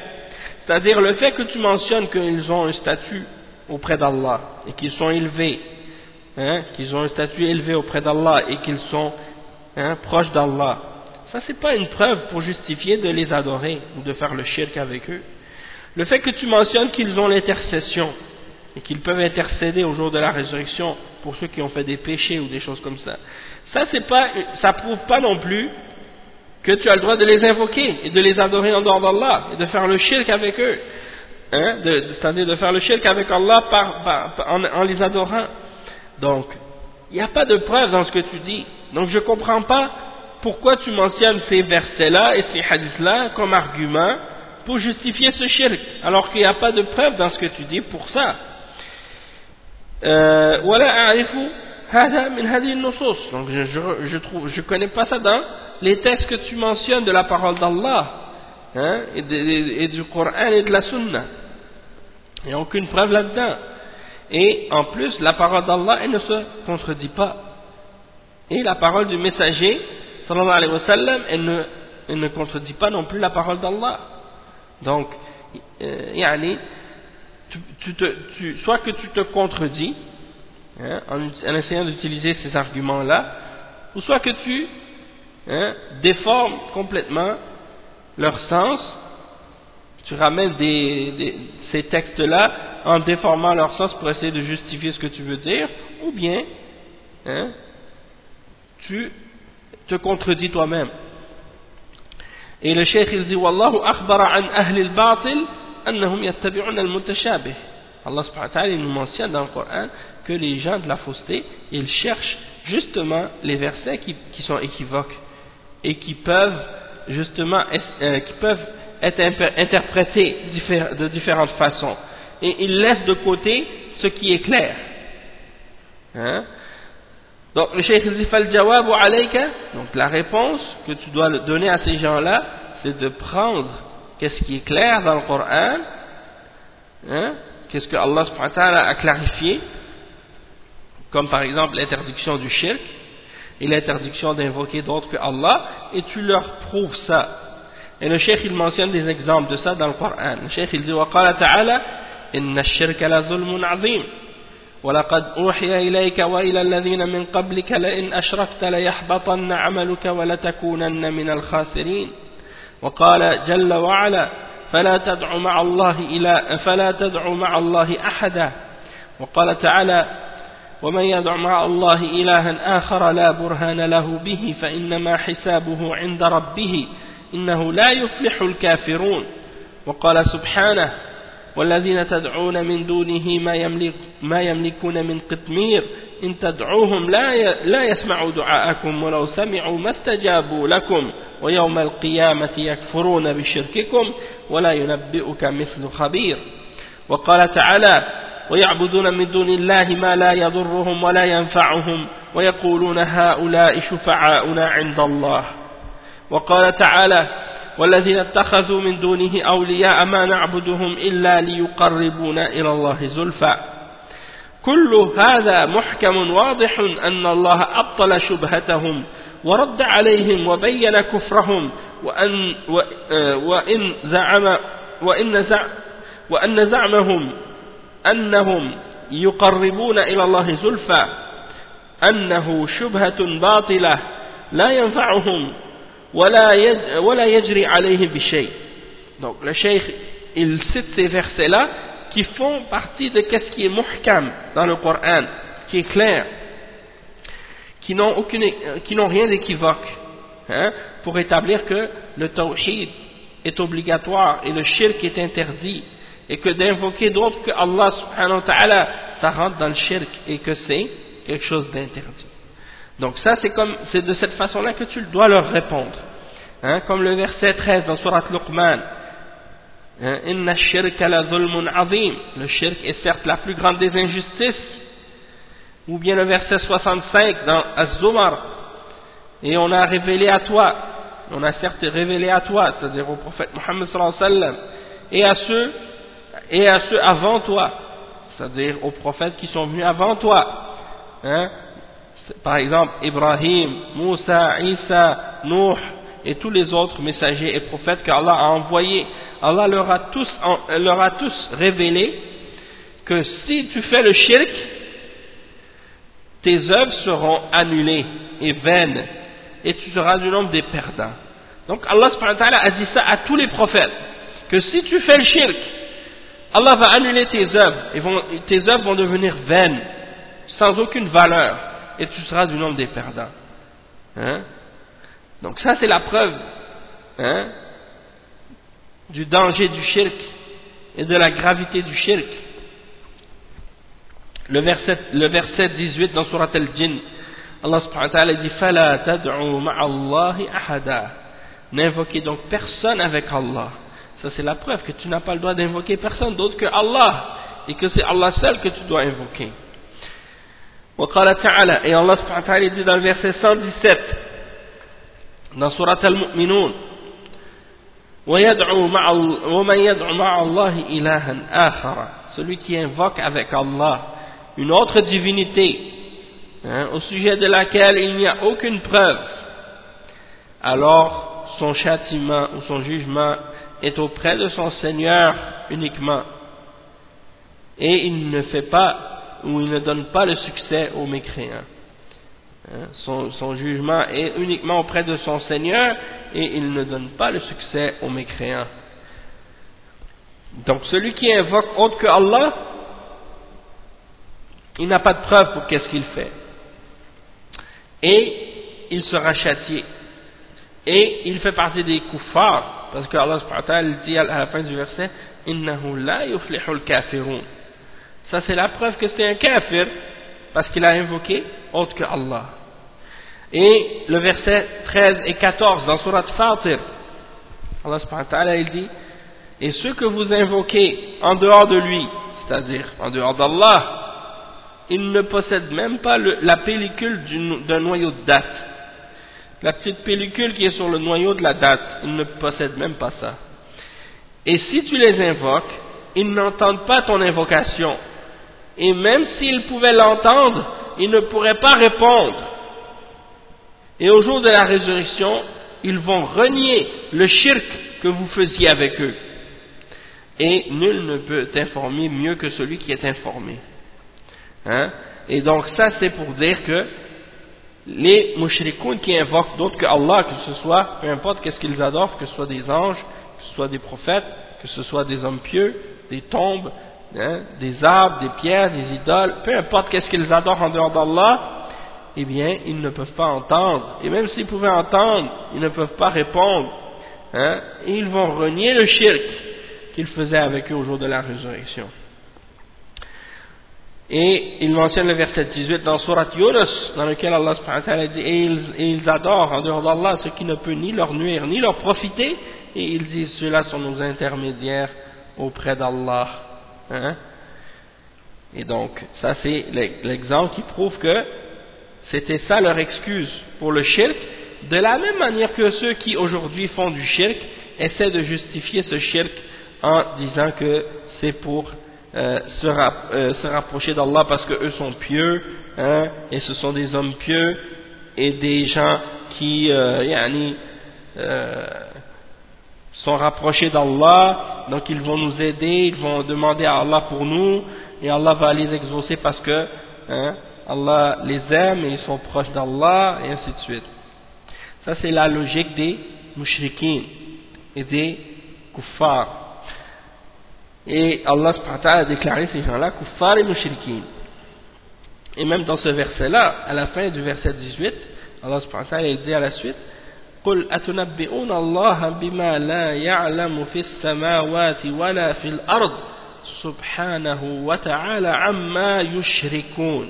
C'est-à-dire le fait que tu mentionnes qu'ils ont un statut auprès d'Allah et qu'ils sont élevés, hein, qu'ils ont un statut élevé auprès d'Allah et qu'ils sont hein, proches d'Allah. Ça, c'est pas une preuve pour justifier de les adorer ou de faire le shirk avec eux. Le fait que tu mentionnes qu'ils ont l'intercession et qu'ils peuvent intercéder au jour de la résurrection pour ceux qui ont fait des péchés ou des choses comme ça, ça c'est pas, ça prouve pas non plus que tu as le droit de les invoquer et de les adorer en dehors d'Allah et de faire le shirk avec eux, hein, c'est-à-dire de faire le shirk avec Allah en, les adorant. Donc, il n'y a pas de preuve dans ce que tu dis. Donc je ne comprends pas pourquoi tu mentionnes ces versets-là et ces hadiths-là comme argument pour justifier ce shirk, alors qu'il n'y a pas de preuve dans ce que tu dis pour ça. Euh, donc je, je, trouve, je connais pas ça dans les textes que tu mentionnes de la parole d'Allah hein, et, du Coran et de la Sunna. Il n'y a aucune preuve là-dedans. Et en plus, la parole d'Allah, elle ne se contredit pas. Et la parole du messager, sallallahu alayhi wa sallam, elle ne, elle ne contredit pas non plus la parole d'Allah. Donc, euh, tu, te, tu, soit que tu te contredis, hein, en, essayant d'utiliser ces arguments-là, ou soit que tu hein, déformes complètement leur sens, tu ramènes ces textes-là en déformant leur sens pour essayer de justifier ce que tu veux dire, ou bien hein, tu te contredis toi-même. Et le cheikh il dit Wallahu an ahli al-batil annahum yattabi'un al-mutashabih. Allah subhanahu wa ta'ala nous mentionne dans le Coran que les gens de la fausseté, ils cherchent justement les versets qui, sont équivoques et qui peuvent justement euh, qui peuvent être interprétés de différentes façons. Et ils laissent de côté ce qui est clair. Hein? Donc le cheikh dit jawabu alayka donc la réponse que tu dois donner à ces gens-là c'est de prendre qu'est-ce qui est clair dans le Coran hein, qu'est-ce que Allah a clarifié comme par exemple l'interdiction du shirk et l'interdiction d'invoquer d'autres que Allah et tu leur prouves ça et le cheikh il mentionne des exemples de ça dans le Coran le cheikh il dit wa qala ta'ala inna ash-shirka la zulmun 'azim ولقد أوحي إليك وإلى الذين من قبلك لئن أشركت ليحبطن عملك ولتكونن من الخاسرين وقال جل وعلا فلا تدع مع الله إلى فلا تدع مع الله أحدا وقال تعالى ومن يدع مع الله إلها آخر لا برهان له به فإنما حسابه عند ربه إنه لا يفلح الكافرون. وقال سبحانه والذين تدعون من دونه ما, يملك ما يملكون من قطمير إن تدعوهم لا لا يسمعوا دعاءكم ولو سمعوا ما استجابوا لكم ويوم القيامة يكفرون بشرككم ولا ينبئك مثل خبير. وقال تعالى ويعبدون من دون الله ما لا يضرهم ولا ينفعهم ويقولون هؤلاء شفعاؤنا عند الله. وقال تعالى والذين اتخذوا من دونه أولياء ما نعبدهم إلا ليقربونا إلى الله زلفى. كل هذا محكم واضح أن الله أبطل شبهتهم ورد عليهم وبين كفرهم وأن, وإن زعم وإن زعم وأن زعمهم أنهم يقربون إلى الله زلفى أنه شبهة باطلة لا ينفعهم donc le cheikh il cite ces versets là qui font partie de ce qui est muhkam dans le Coran qui est clair qui n'ont rien d'équivoque hein, pour établir que le tawhid est obligatoire et le shirk est interdit et que d'invoquer d'autres que Allah subhanahu wa ta'ala ça rentre dans le shirk et que c'est quelque chose d'interdit donc ça c'est comme c'est de cette façon-là que tu dois leur répondre. Hein, comme le verset 13 dans Surat Luqman. Hein, Inna shirka la zulmun azim. Le shirk est certes la plus grande des injustices. Ou bien le verset 65 dans Az-Zumar. Et on a révélé à toi. On a certes révélé à toi, c'est-à-dire au prophète Muhammad sallallahu alayhi wa sallam. Et à ceux, et à ceux avant toi. C'est-à-dire aux prophètes qui sont venus avant toi. Hein, par exemple Ibrahim, Moussa, Isa, Nuh et tous les autres messagers et prophètes qu'Allah a envoyés, Allah leur a, tous, leur a tous révélé que si tu fais le shirk, tes œuvres seront annulées et vaines et tu seras du nombre des perdants. Donc Allah a dit ça à tous les prophètes, que si tu fais le shirk, Allah va annuler tes œuvres, et tes œuvres vont devenir vaines, sans aucune valeur, et tu seras du nombre des perdants. Hein? Donc ça c'est la preuve hein, du danger du shirk et de la gravité du shirk. Le verset, le verset 18 dans Surat al-Jinn, Allah subhanahu wa ta'ala dit فَلَا تَدْعُوا مَعَ اللَّهِ أَحَدًا N'invoquez donc personne avec Allah. Ça c'est la preuve que tu n'as pas le droit d'invoquer personne d'autre que Allah et que c'est Allah seul que tu dois invoquer. وقال تعالى et Allah subhanahu wa ta'ala dit dans le verset 117 dans Surat al-Mu'minun ومن يدعو مع الله إلها آخر celui qui invoque avec Allah une autre divinité hein, au sujet de laquelle il n'y a aucune preuve alors son châtiment ou son jugement est auprès de son Seigneur uniquement. Et il ne fait pas ou il ne donne pas le succès aux mécréants. Hein, son, jugement est uniquement auprès de son Seigneur et il ne donne pas le succès aux mécréants. Donc celui qui invoque autre que Allah il n'a pas de preuve pour qu'est-ce qu'il fait. Et il sera châtié. Et il fait partie des kuffars, parce que Allah dit à la fin du verset. Ça c'est la preuve que c'était un kafir, parce qu'il a invoqué autre que Allah. Et le verset 13 et 14 dans Surat Fatir, Allah il dit Et ceux que vous invoquez en dehors de lui, c'est-à-dire en dehors d'Allah, ils ne possèdent même pas la pellicule d'un noyau de date la petite pellicule qui est sur le noyau de la date, ils ne possèdent même pas ça. Et si tu les invoques, ils n'entendent pas ton invocation. Et même s'ils pouvaient l'entendre, ils ne pourraient pas répondre. Et au jour de la résurrection, ils vont renier le shirk que vous faisiez avec eux. Et nul ne peut t'informer mieux que celui qui est informé. Hein? Et donc ça c'est pour dire que les mushrikoun qui invoquent d'autres que Allah, que ce soit, peu importe qu'est-ce qu'ils adorent, que ce soit des anges, que ce soit des prophètes, que ce soit des hommes pieux, des tombes, hein, des arbres, des pierres, des idoles, peu importe qu'est-ce qu'ils adorent en dehors d'Allah, eh bien, ils ne peuvent pas entendre. Et même s'ils pouvaient entendre, ils ne peuvent pas répondre. Hein, et ils vont renier le shirk qu'ils faisaient avec eux au jour de la résurrection. Et il mentionne le verset 18 dans Surat Yunus, dans lequel Allah dit et ils, adorent en dehors d'Allah ce qui ne peut ni leur nuire ni leur profiter, et ils disent ceux-là sont nos intermédiaires auprès d'Allah. Hein? Et donc, ça c'est l'exemple qui prouve que c'était ça leur excuse pour le shirk, de la même manière que ceux qui aujourd'hui font du shirk essaient de justifier ce shirk en disant que c'est pour euh, euh, se, rapprocher d'Allah parce qu'eux sont pieux, hein, et ce sont des hommes pieux, et des gens qui euh, euh, sont rapprochés d'Allah, donc ils vont nous aider, ils vont demander à Allah pour nous, et Allah va les exaucer parce que hein, Allah les aime et ils sont proches d'Allah, et ainsi de suite. Ça c'est la logique des mouchriquins et des kuffars. Et Allah a déclaré ces gens-là kuffar et mushrikin. Et même dans ce verset-là, à la fin du verset 18, Allah a dit à la suite قل أتنبئون الله بما لا يعلم في السماوات ولا في الأرض سبحانه وتعالى عما يشركون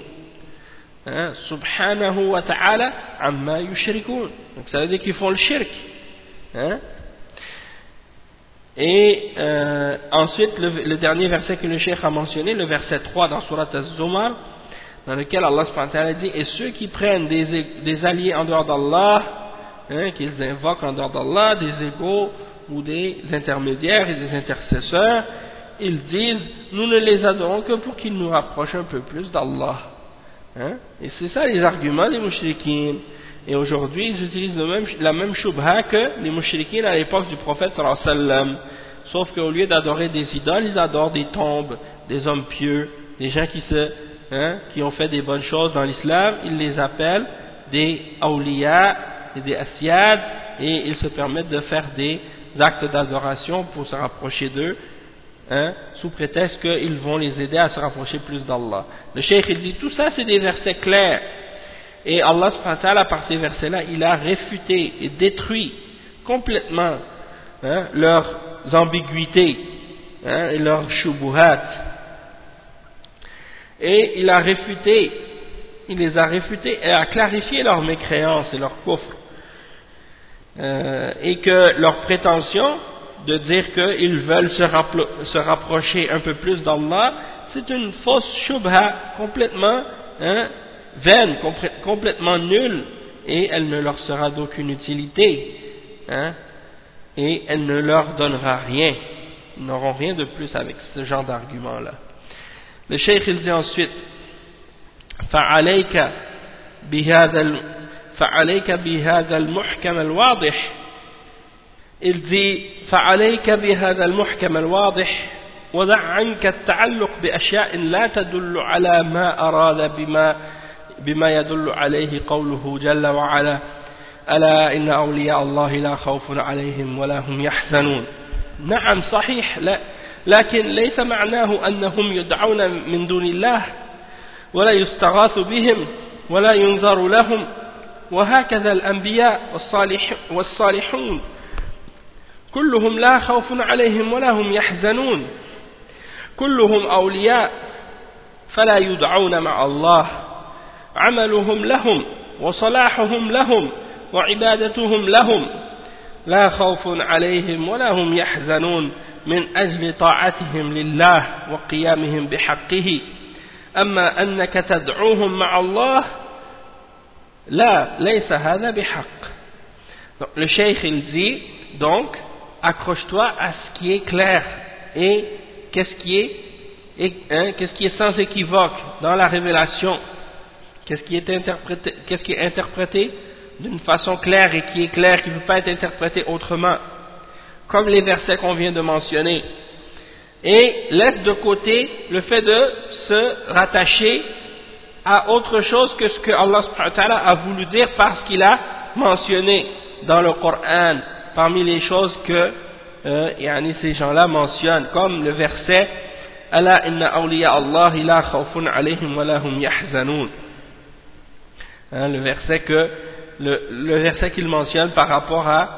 سبحانه وتعالى عما يشركون donc ça veut dire qu'ils font le shirk hein Et euh, ensuite, le, dernier verset que le cheikh a mentionné, le verset 3 dans Surat Az-Zumar, dans lequel Allah subhanahu dit « Et ceux qui prennent des, alliés en dehors d'Allah, hein, qu'ils invoquent en dehors d'Allah, des égaux ou des intermédiaires et des intercesseurs, ils disent « Nous ne les adorons que pour qu'ils nous rapprochent un peu plus d'Allah. Hein? Et c'est ça les arguments des mouchriquins. Et aujourd'hui, ils utilisent même, la même shubha que les mouchriquins à l'époque du prophète sallallahu alayhi wa sallam. Sauf qu'au lieu d'adorer des idoles, ils adorent des tombes, des hommes pieux, des gens qui, se, hein, qui ont fait des bonnes choses dans l'islam, ils les appellent des awliya et des asyad, et ils se permettent de faire des actes d'adoration pour se rapprocher d'eux, hein, sous prétexte qu'ils vont les aider à se rapprocher plus d'Allah. Le cheikh il dit tout ça c'est des versets clairs et Allah par ces versets-là il a réfuté et détruit complètement hein, leurs ambiguïtés hein, et leurs shubuhat. Et il a réfuté il les a réfutés et a clarifié leur mécréance et leur coffre euh, et que leur prétention de dire qu'ils veulent se, rapprocher un peu plus d'Allah, c'est une fausse shubha complètement hein, vaine, complètement nulle, et elle ne leur sera d'aucune utilité, hein, et elle ne leur donnera rien. Ils n'auront rien de plus avec ce genre d'argument-là. Le cheikh il dit ensuite, فعليك بهذا فعليك بهذا المحكم الواضح il dit فعليك بهذا المحكم الواضح ودع عنك التعلق بأشياء لا تدل على ما أراد بما بما يدل عليه قوله جل وعلا ألا إن أولياء الله لا خوف عليهم ولا هم يحزنون. نعم صحيح لا لكن ليس معناه أنهم يدعون من دون الله ولا يستغاث بهم ولا ينظر لهم. وهكذا الأنبياء والصالح والصالحون. كلهم لا خوف عليهم ولا هم يحزنون. كلهم أولياء فلا يدعون مع الله. عملهم لهم وصلاحهم لهم وعبادتهم لهم لا خوف عليهم ولا هم يحزنون من أجل طاعتهم لله وقيامهم بحقه. أما أنك تدعوهم مع الله لا ليس هذا بحق. Il dit donc accroche-toi à ce qui est clair. Et qu'est-ce qui est, hein, qu'est-ce qui est sans équivoque dans la révélation, qu'est-ce qui est interprété, qu'est-ce qui est interprété d'une façon claire et qui est clair, qui ne peut pas être interprété autrement, comme les versets qu'on vient de mentionner. Et laisse de côté le fait de se rattacher à autre chose que ce que Allah a voulu dire parce qu'il a mentionné dans le Coran parmi les choses que euh, ces gens-là mentionnent, comme le verset Allah inna awliya Allah la khawfun alayhim wa yahzanun. Hein, le verset que le, verset qu'il mentionne par rapport à,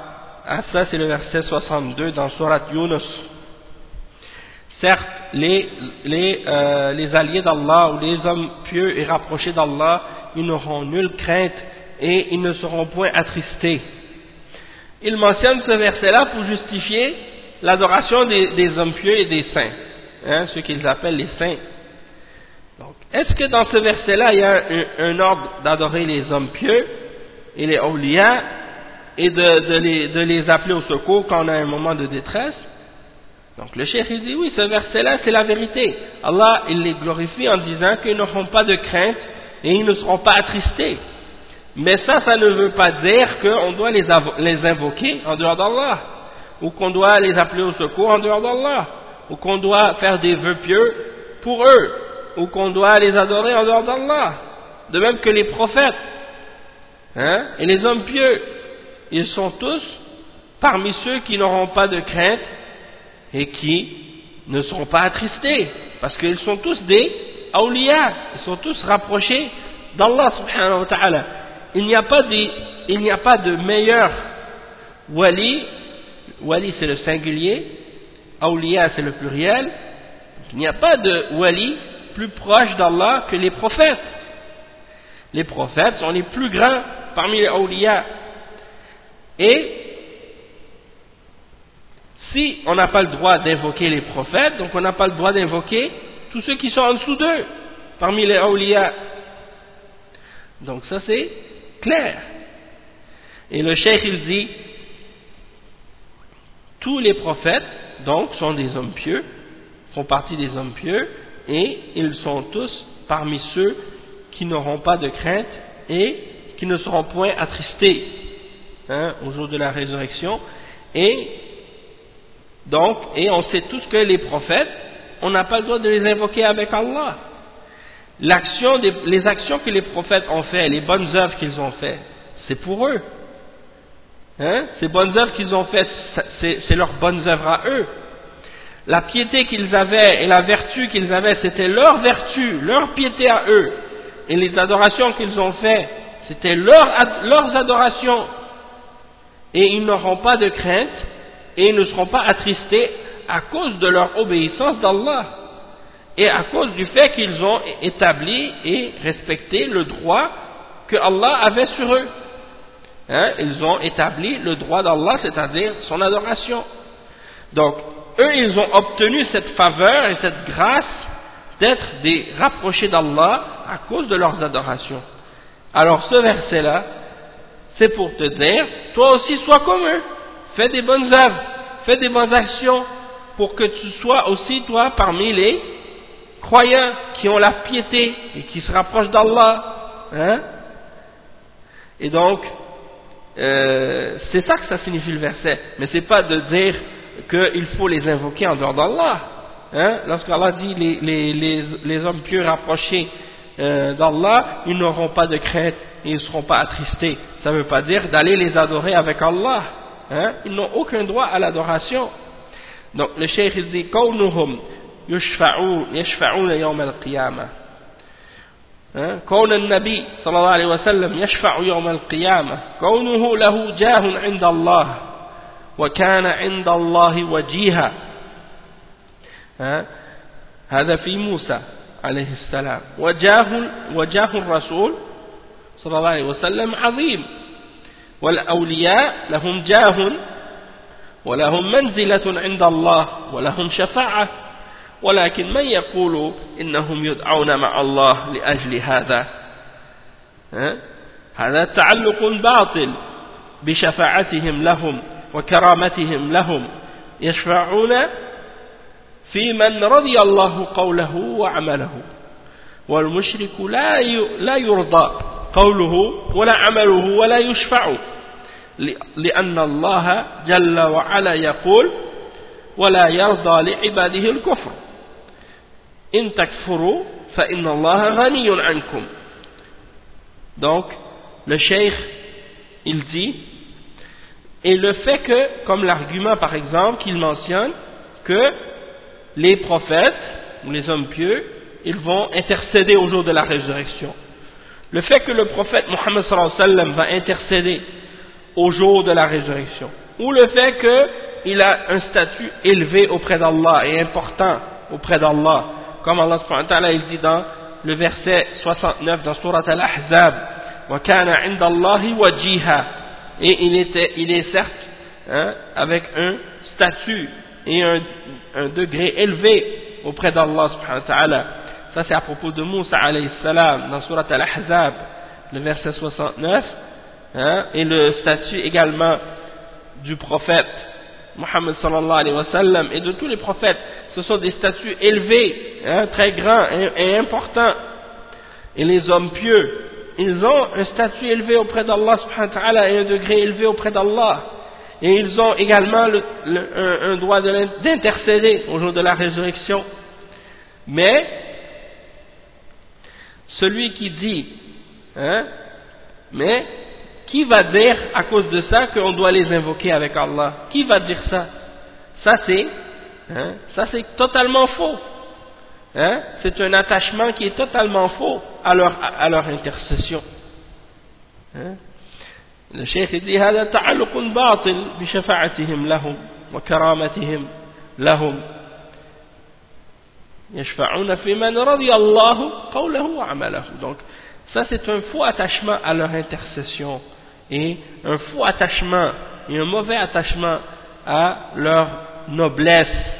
à ça, c'est le verset 62 dans Surat Yunus. Certes, les, les, euh, les alliés d'Allah ou les hommes pieux et rapprochés d'Allah, ils n'auront nulle crainte et ils ne seront point attristés il mentionne ce verset-là pour justifier l'adoration des, hommes pieux et des saints, hein, ce qu'ils appellent les saints. Est-ce que dans ce verset-là, il y a un, ordre d'adorer les hommes pieux et les awliya et de, les, appeler au secours quand on a un moment de détresse? Donc le cheikh dit oui, ce verset-là, c'est la vérité. Allah, il les glorifie en disant qu'ils n'auront pas de crainte et ils ne seront pas attristés. Mais ça, ça ne veut pas dire qu'on doit les, invoquer en dehors d'Allah, ou qu'on doit les appeler au secours en dehors d'Allah, ou qu'on doit faire des vœux pieux pour eux, ou qu'on doit les adorer en dehors d'Allah. De même que les prophètes, hein, et les hommes pieux, ils sont tous parmi ceux qui n'auront pas de crainte et qui ne seront pas attristés, parce qu'ils sont tous des awliya, ils sont tous rapprochés d'Allah subhanahu wa ta'ala. Il n'y a pas de, il n'y a pas de meilleur wali, wali c'est le singulier, awliya c'est le pluriel, il n'y a pas de wali plus proche d'Allah que les prophètes. Les prophètes sont les plus grands parmi les awliya. Et si on n'a pas le droit d'invoquer les prophètes, donc on n'a pas le droit d'invoquer tous ceux qui sont en dessous d'eux, parmi les awliya. Donc ça c'est clair. Et le cheikh il dit, tous les prophètes, donc, sont des hommes pieux, font partie des hommes pieux, et ils sont tous parmi ceux qui n'auront pas de crainte et qui ne seront point attristés hein, au jour de la résurrection. Et donc, et on sait tous que les prophètes, on n'a pas le droit de les invoquer avec Allah les actions que les prophètes ont fait, les bonnes œuvres qu'ils ont fait, c'est pour eux. Hein? Ces bonnes œuvres qu'ils ont fait, c'est leurs bonnes œuvres à eux. La piété qu'ils avaient et la vertu qu'ils avaient, c'était leur vertu, leur piété à eux, et les adorations qu'ils ont faites, c'était leurs adorations, et ils n'auront pas de crainte, et ils ne seront pas attristés à cause de leur obéissance d'Allah, et à cause du fait qu'ils ont établi et respecté le droit que Allah avait sur eux. Hein, ils ont établi le droit d'Allah, c'est-à-dire son adoration. Donc, eux, ils ont obtenu cette faveur et cette grâce d'être des rapprochés d'Allah à cause de leurs adorations. Alors, ce verset-là, c'est pour te dire, toi aussi sois comme eux, fais des bonnes œuvres, fais des bonnes actions, pour que tu sois aussi, toi, parmi les croyants qui ont la piété et qui se rapprochent d'Allah. Hein? Et donc, euh, c'est ça que ça signifie le verset. Mais c'est pas de dire qu'il faut les invoquer en dehors d'Allah. Hein? Lorsqu'Allah dit les, les, les, les, hommes pieux rapprochés euh, d'Allah, ils n'auront pas de crainte et ils ne seront pas attristés. Ça ne veut pas dire d'aller les adorer avec Allah. Hein? Ils n'ont aucun droit à l'adoration. Donc le cheikh il dit كونهم يشفعون يشفعون يوم القيامة كون النبي صلى الله عليه وسلم يشفع يوم القيامة كونه له جاه عند الله وكان عند الله وجيها. هذا في موسى عليه السلام. وجاه, وجاه الرسول صلى الله عليه وسلم عظيم. والأولياء لهم جاه ولهم منزلة عند الله ولهم شفاعة. ولكن من يقول إنهم يدعون مع الله لأجل هذا؟ هذا تعلق باطل بشفاعتهم لهم. وكرامتهم لهم يشفعون في من رضي الله قوله وعمله. والمشرك لا لا يرضى قوله ولا عمله ولا يشفع لأن الله جل وعلا يقول ولا يرضى لعباده الكفر. إن تكفروا فإن الله غني عنكم. Donc le cheikh il dit et le fait que comme l'argument par exemple qu'il mentionne que les prophètes ou les hommes pieux ils vont intercéder au jour de la résurrection le fait que le prophète Mohammed sallallahu alayhi wa sallam va intercéder au jour de la résurrection. Ou le fait qu'il a un statut élevé auprès d'Allah et important auprès d'Allah. Comme Allah subhanahu wa il dit dans le verset 69 dans Surat Al-Ahzab وَكَانَ عِنْدَ اللَّهِ وَجِيهًا et il, était, il est certes hein, avec un statut et un, degré élevé auprès d'Allah subhanahu wa ta'ala. Ça c'est à propos de Moussa alayhi salam dans Surat Al-Ahzab, le verset 69. Hein, et le statut également du prophète Muhammad sallallahu alayhi wa et de tous les prophètes, ce sont des statuts élevés, hein, très grands et, importants. Et les hommes pieux, ils ont un statut élevé auprès d'Allah subhanahu wa ta'ala et un degré élevé auprès d'Allah. Et ils ont également le, un, droit d'intercéder au jour de la résurrection. Mais, celui qui dit, hein, mais qui va dire à cause de ça qu'on doit les invoquer avec Allah? Qui va dire ça? Ça c'est, hein, ça c'est totalement faux. Hein? C'est un attachement qui est totalement faux à leur, à leur intercession. Hein? Le cheikh dit هذا تعلق باطل بشفاعتهم لهم وكرامتهم لهم يشفعون في من رضي الله قوله وعمله donc ça c'est un faux attachement à leur intercession et un faux attachement et un mauvais attachement à leur noblesse.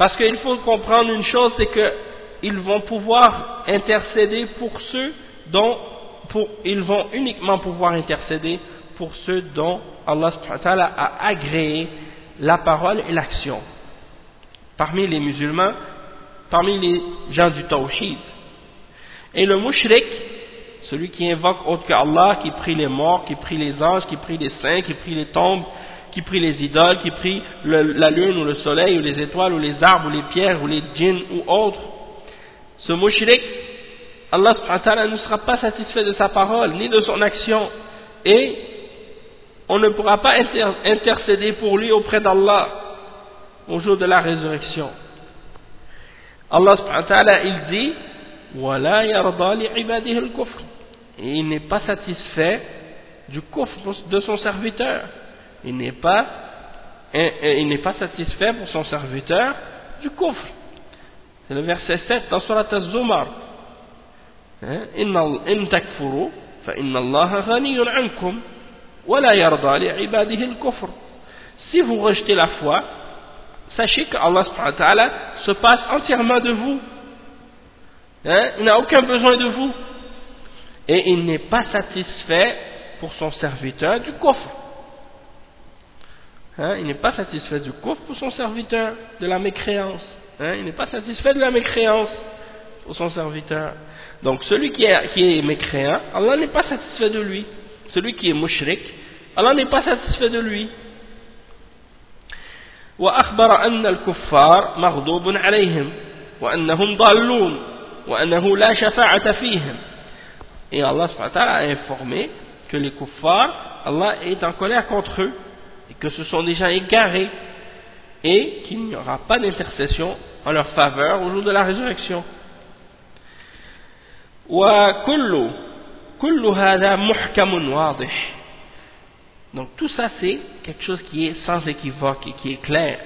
Parce qu'il faut comprendre une chose, c'est qu'ils vont pouvoir intercéder pour ceux dont, ils vont uniquement pouvoir intercéder pour ceux dont Allah a agréé la parole et l'action. Parmi les musulmans, parmi les gens du tawhid. Et le mushrik, celui qui invoque autre que Allah, qui prie les morts, qui prie les anges, qui prie les saints, qui prie les tombes, qui prie les idoles, qui prie la lune ou le soleil ou les étoiles ou les arbres ou les pierres ou les djinns ou autres. Ce mushrik, Allah ne sera pas satisfait de sa parole ni de son action et on ne pourra pas intercéder pour lui auprès d'Allah. au jour de la résurrection. Allah subhanahu wa ta'ala, il dit وَلَا يَرْضَى لِعِبَادِهِ الْكُفْرِ Et il n'est pas satisfait du kufr de son serviteur. Il n'est pas, il n'est pas satisfait pour son serviteur du kufr. C'est le verset 7 dans Surat Az-Zumar. إن تكفروا فإن الله غني عنكم ولا يرضى لعباده الكفر si vous rejetez la foi sachez que Allah subhanahu wa ta'ala se passe entièrement de vous hein? il n'a aucun besoin de vous et il n'est pas satisfait pour son serviteur du coffre hein? il n'est pas satisfait du coffre pour son serviteur de la mécréance hein? il n'est pas satisfait de la mécréance pour son serviteur donc celui qui est, qui est mécréant Allah n'est pas satisfait de lui celui qui est mushrik Allah n'est pas satisfait de lui وأخبر أن الكفار مغضوب عليهم وأنهم ضالون وأنه لا شفاعة فيهم et Allah a informé que les kuffars Allah est en colère contre eux et que ce sont des gens égarés et qu'il n'y aura pas d'intercession en leur faveur au jour de la résurrection وكل كل هذا محكم واضح Donc tout ça c'est quelque chose qui est sans équivoque et qui est clair.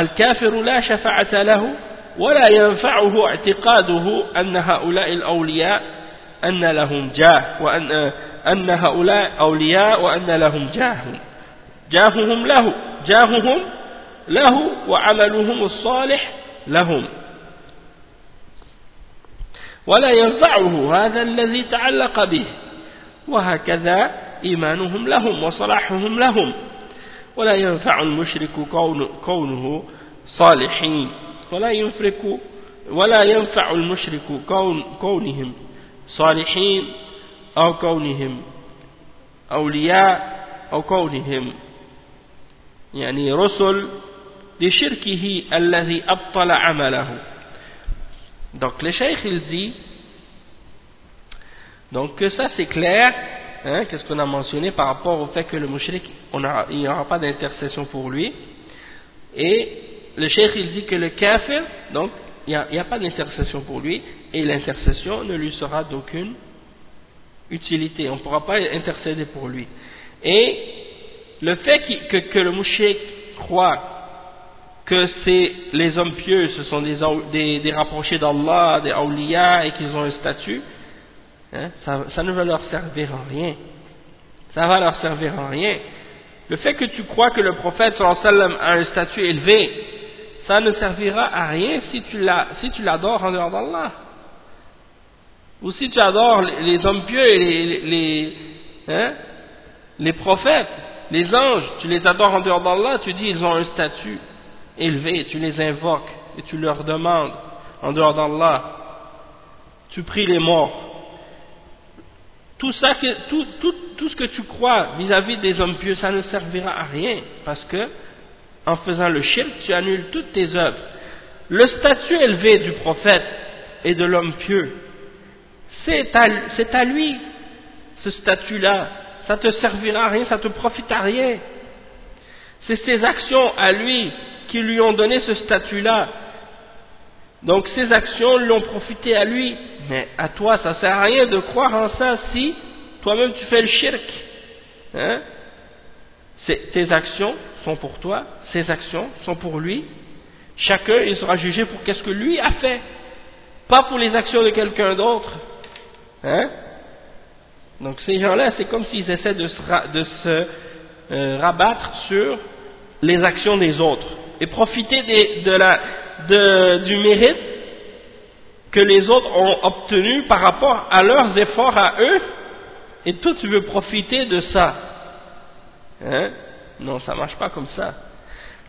الكافر لا شفاعة له ولا ينفعه اعتقاده أن هؤلاء الأولياء أن لهم جاه وأن أن هؤلاء أولياء وأن لهم جاه جاههم له جاههم له وعملهم الصالح لهم. ولا ينفعه هذا الذي تعلق به. وهكذا إيمانهم لهم وصلاحهم لهم. ولا ينفع المشرك كونه صالحين. ولا ينفرك ولا ينفع المشرك كون كونهم صالحين أو كونهم أولياء أو كونهم يعني رسل لشركه الذي أبطل عمله donc le cheikh il dit donc que ça c'est clair hein, qu'est-ce qu'on a mentionné par rapport au fait que le mushrik, il n'y aura pas d'intercession pour lui. Et le cheikh, il dit que le kafir, donc, il n'y a, pas d'intercession pour lui, et l'intercession ne lui sera d'aucune utilité. On ne pourra pas intercéder pour lui. Et le fait que, le mushrik croit que c'est les hommes pieux, ce sont des, des, rapprochés d'Allah, des awliya, et qu'ils ont un statut, Hein, ça, ne va leur servir en rien. Ça va leur servir en rien. Le fait que tu crois que le prophète a un statut élevé, ça ne servira à rien si tu l'adores en dehors d'Allah. Ou si tu adores les, hommes pieux et les, les, hein, les prophètes, les anges, tu les adores en dehors d'Allah, tu dis ils ont un statut élevé, tu les invoques et tu leur demandes en dehors d'Allah. Tu pries les morts tout, ça tout, tout, ce que tu crois vis-à-vis des hommes pieux, ça ne servira à rien, parce que en faisant le shirk, tu annules toutes tes œuvres. Le statut élevé du prophète et de l'homme pieux, c'est à, à, lui, ce statut-là. Ça te servira à rien, ça te profite à rien. C'est ses actions à lui qui lui ont donné ce statut-là. Donc ses actions lui ont profité à lui, mais à toi ça sert à rien de croire en ça si toi-même tu fais le shirk. Hein? Tes actions sont pour toi, ses actions sont pour lui. Chacun il sera jugé pour qu'est-ce que lui a fait, pas pour les actions de quelqu'un d'autre. Hein? Donc ces gens-là, c'est comme s'ils essaient de se, euh, rabattre sur les actions des autres et profiter de la, du mérite que les autres ont obtenu par rapport à leurs efforts à eux, et toi tu veux profiter de ça. Hein? Non, ça ne marche pas comme ça.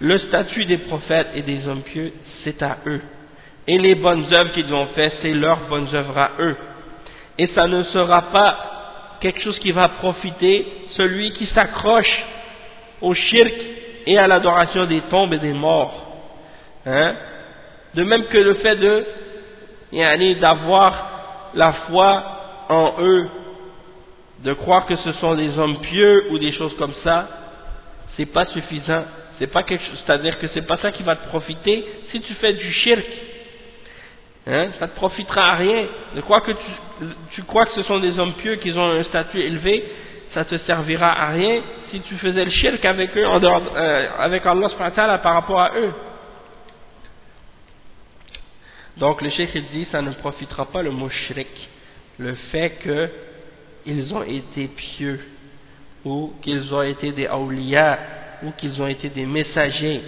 Le statut des prophètes et des hommes pieux, c'est à eux. Et les bonnes œuvres qu'ils ont faites, c'est leurs bonnes œuvres à eux. Et ça ne sera pas quelque chose qui va profiter celui qui s'accroche au shirk et à l'adoration des tombes et des morts. Hein? De même que le fait de d'avoir la foi en eux, de croire que ce sont des hommes pieux ou des choses comme ça, c'est pas suffisant c'est-à-dire que c'est pas ça qui va te profiter si tu fais du shirk. Hein, ça te profitera à rien. De quoi que tu, tu crois que ce sont des hommes pieux qui ont un statut élevé, ça te servira à rien si tu faisais le shirk avec eux, en dehors, euh, Allah par rapport à eux. Donc le cheikh il dit, ça ne profitera pas le mushrik, le fait qu'ils ont été pieux, ou qu'ils ont été des awliya, ou qu'ils ont été des messagers,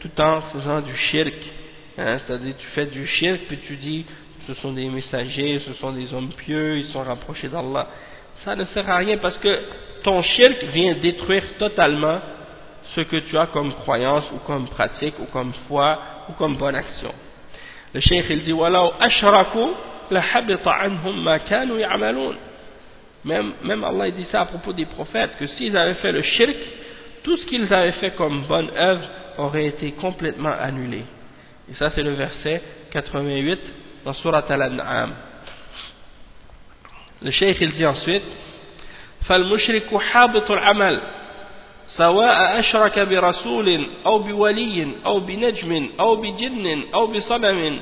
tout en faisant du shirk. Hein, C'est-à-dire tu fais du shirk, puis tu dis, ce sont des messagers, ce sont des hommes pieux, ils sont rapprochés d'Allah. Ça ne sert à rien parce que ton shirk vient détruire totalement ce que tu as comme croyance ou comme pratique ou comme foi ou comme bonne action. Le cheikh il dit même, même Allah dit ça à propos des prophètes que s'ils avaient fait le shirk tout ce qu'ils avaient fait comme bonne œuvre aurait été complètement annulé et ça c'est le verset 88 dans Surat Al-An'am. Le cheikh il dit ensuite فالمشرك حابط العمل سواء أشرك برسول أو بولي أو بنجم أو بجن أو بصنم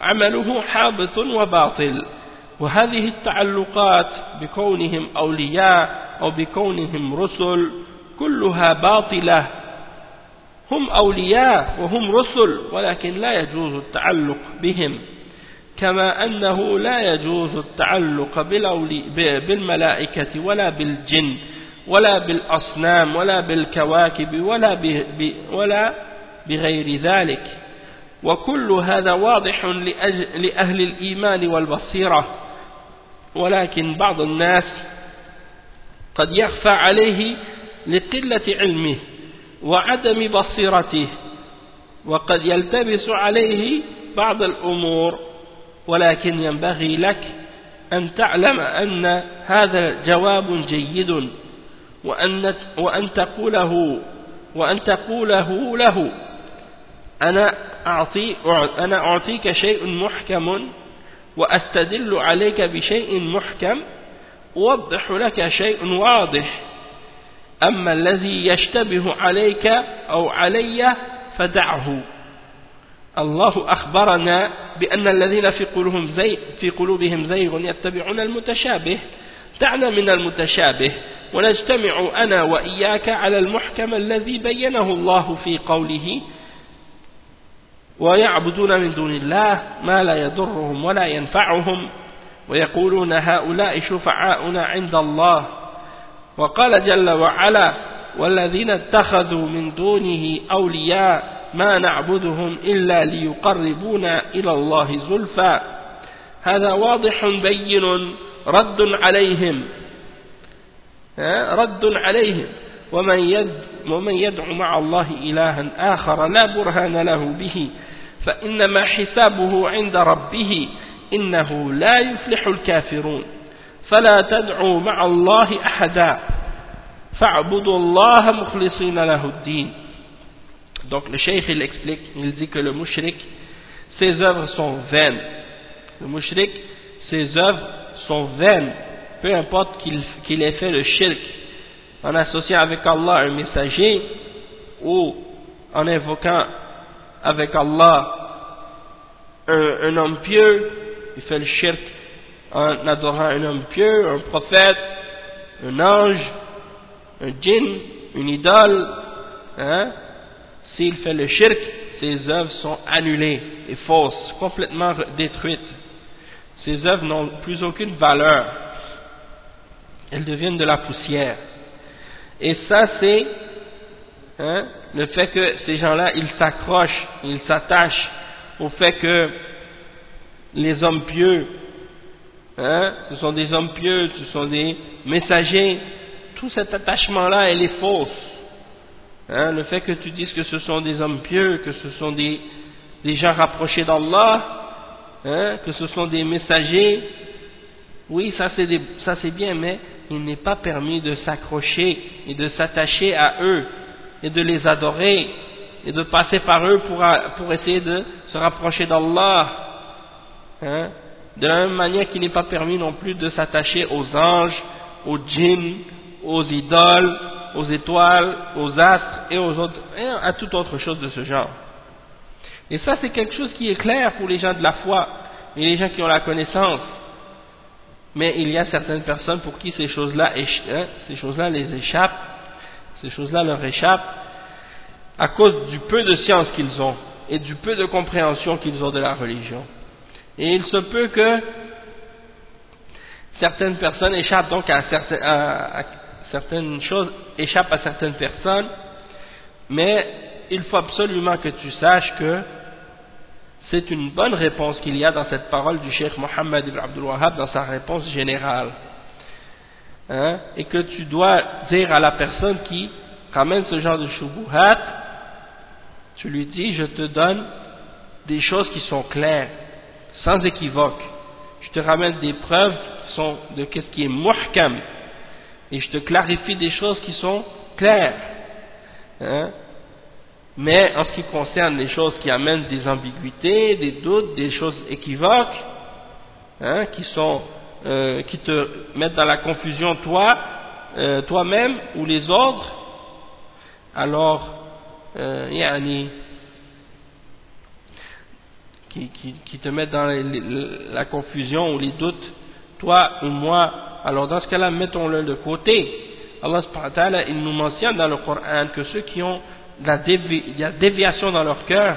عمله حابط وباطل. وهذه التعلقات بكونهم أولياء أو بكونهم رسل كلها باطلة. هم أولياء وهم رسل ولكن لا يجوز التعلق بهم. كما أنه لا يجوز التعلق بالملائكة ولا بالجن ولا بالأصنام ولا بالكواكب ولا, ولا بغير ذلك. وكل هذا واضح لأهل الإيمان والبصيرة ولكن بعض الناس قد يخفى عليه لقلة علمه وعدم بصيرته وقد يلتبس عليه بعض الأمور. ولكن ينبغي لك أن تعلم أن هذا جواب جيد وأن, وأن تقوله وأن تقوله له. أنا, أعطي أنا أعطيك شيء محكم وأستدل عليك بشيء محكم أوضح لك شيء واضح. أما الذي يشتبه عليك أو علي فدعه. الله أخبرنا بأن الذين في قلوبهم زي في قلوبهم زيغ يتبعون المتشابه. دعنا من المتشابه. ونجتمع أنا وإياك على المحكم الذي بينه الله في قوله ويعبدون من دون الله ما لا يضرهم ولا ينفعهم. ويقولون هؤلاء شفعاؤنا عند الله. وقال جل وعلا والذين اتخذوا من دونه أولياء ما نعبدهم إلا ليقربونا إلى الله زلفى. هذا واضح بين رد عليهم. رد عليهم. ومن, يد ومن يدعو مع الله إلها آخر لا برهان له به فإنما حسابه عند ربه إنه لا يفلح الكافرون. فلا تدعوا مع الله أحدا. فاعبدوا الله مخلصين له الدين. Donc le cheikh il explique, il dit que le mushrik, ses œuvres sont vaines. Le mushrik, ses œuvres sont vaines, peu importe qu'il ait fait le shirk en associant avec Allah un messager ou en invoquant avec Allah un, homme pieux, il fait le shirk en adorant un homme pieux, un prophète, un ange, un djinn, une idole, hein, s'il fait le shirk, ses œuvres sont annulées et fausses, complètement détruites. Ses œuvres n'ont plus aucune valeur. Elles deviennent de la poussière. Et ça, c'est hein, le fait que ces gens-là, ils s'accrochent, ils s'attachent au fait que les hommes pieux, hein, ce sont des hommes pieux, ce sont des messagers, tout cet attachement-là, est fausse. Hein, le fait que tu dises que ce sont des hommes pieux, que ce sont des, gens rapprochés d'Allah, hein, que ce sont des messagers, oui, ça c'est bien, mais il n'est pas permis de s'accrocher et de s'attacher à eux et de les adorer et de passer par eux pour, pour essayer de se rapprocher d'Allah. Hein, de la même manière qu'il n'est pas permis non plus de s'attacher aux anges, aux djinns, aux idoles, aux étoiles, aux astres et aux autres, à toute autre chose de ce genre. Et ça, c'est quelque chose qui est clair pour les gens de la foi et les gens qui ont la connaissance. Mais il y a certaines personnes pour qui ces choses-là hein, ces choses-là les échappent, ces choses-là leur échappent à cause du peu de science qu'ils ont et du peu de compréhension qu'ils ont de la religion. Et il se peut que certaines personnes échappent donc à certaines, à certaines choses, échappent à certaines personnes, mais il faut absolument que tu saches que c'est une bonne réponse qu'il y a dans cette parole du Cheikh Mohammed ibn Abdul Wahhab dans sa réponse générale. Hein, et que tu dois dire à la personne qui ramène ce genre de shubuhat, tu lui dis, je te donne des choses qui sont claires, sans équivoque. Je te ramène des preuves qui sont de ce qui est muhkam, et je te clarifie des choses qui sont claires. Hein, mais en ce qui concerne les choses qui amènent des ambiguïtés, des doutes, des choses équivoques, hein, qui, sont, euh, qui te mettent dans la confusion toi, euh, toi-même ou les autres, alors, euh, yani, qui, qui, qui, te mettent dans la confusion ou les doutes, toi ou moi, alors dans ce cas-là, mettons-le de côté. Allah subhanahu il nous mentionne dans le Coran que ceux qui ont la, déviation dans leur cœur,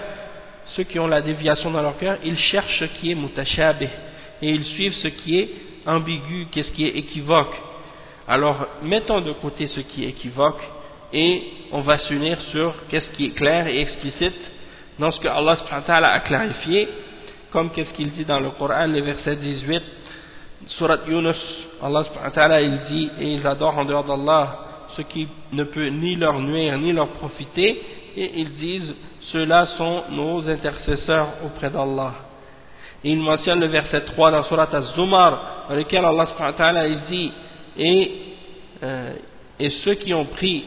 ceux qui ont la déviation dans leur cœur, ils cherchent ce qui est mutashabih et ils suivent ce qui est ambigu, ce qui est équivoque. Alors, mettons de côté ce qui est équivoque et on va s'unir sur qu'est-ce qui est clair et explicite dans ce que Allah a clarifié, comme qu'est-ce qu'il dit dans le Coran, le verset 18, surat Yunus, Allah il dit, et ils adorent en dehors d'Allah ce qui ne peut ni leur nuire ni leur profiter, et ils disent, ceux-là sont nos intercesseurs auprès d'Allah. Et il mentionne le verset 3 dans Surat Az-Zumar, dans lequel Allah il dit, et, euh, et ceux qui ont pris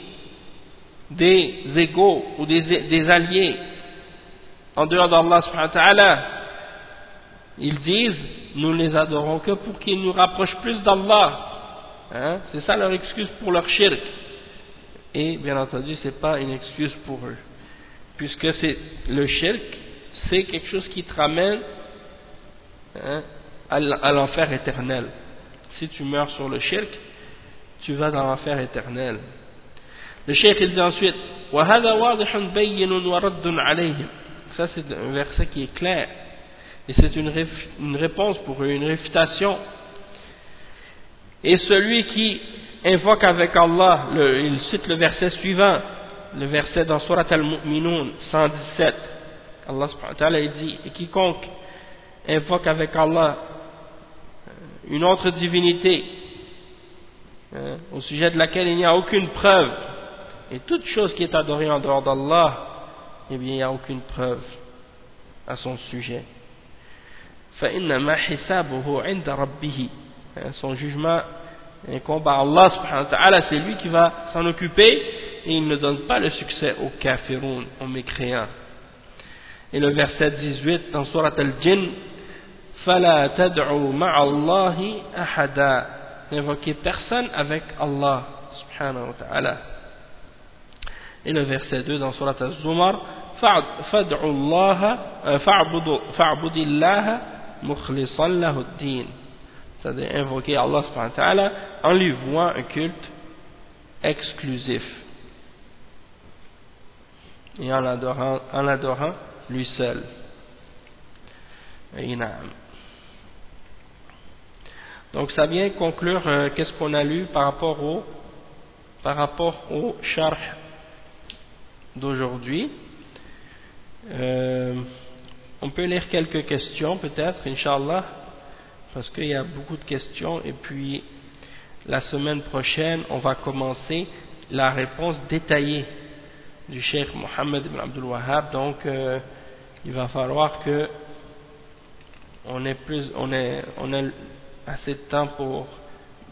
des égaux ou des, des alliés en dehors d'Allah ils disent, nous les adorons que pour qu'ils nous rapprochent plus d'Allah Hein? C'est ça leur excuse pour leur shirk. Et bien entendu, ce n'est pas une excuse pour eux. Puisque le shirk, c'est quelque chose qui te ramène hein, à l'enfer éternel. Si tu meurs sur le shirk, tu vas dans l'enfer éternel. Le shirk il dit ensuite Ça c'est un verset qui est clair. Et c'est une, réponse pour une réfutation et celui qui invoque avec Allah, il cite le verset suivant, le verset dans Surat Al-Mu'minun 117. Allah subhanahu dit, et quiconque invoque avec Allah une autre divinité, hein, au sujet de laquelle il n'y a aucune preuve, et toute chose qui est adorée en dehors d'Allah, eh bien il n'y a aucune preuve à son sujet. فإنما حسابه عند ربه Hein, son jugement incombe à Allah subhanahu wa ta'ala, c'est lui qui va s'en occuper et il ne donne pas le succès aux kafiroun, aux mécréants. Et le verset 18 dans Surat al-Jinn, فَلَا تَدْعُوا مَعَ اللَّهِ أَحَدًا N'invoquez personne avec Allah subhanahu wa ta'ala. Et le verset 2 dans Surat al-Zumar, فَادْعُوا اللَّهَ فَاعْبُدِ اللَّهَ مُخْلِصًا لَهُ الدِّينَ c'est-à-dire invoquer Allah subhanahu wa ta'ala en lui vouant un culte exclusif et en l'adorant, en l'adorant lui seul. Donc ça vient conclure euh, qu'est-ce qu'on a lu par rapport au par rapport au charh d'aujourd'hui. Euh, on peut lire quelques questions peut-être, Inch'Allah parce qu'il y a beaucoup de questions. Et puis la semaine prochaine on va commencer la réponse détaillée du Cheikh Mohammed ibn Abdul Wahhab. Donc euh, il va falloir que on ait plus on ait, assez de temps pour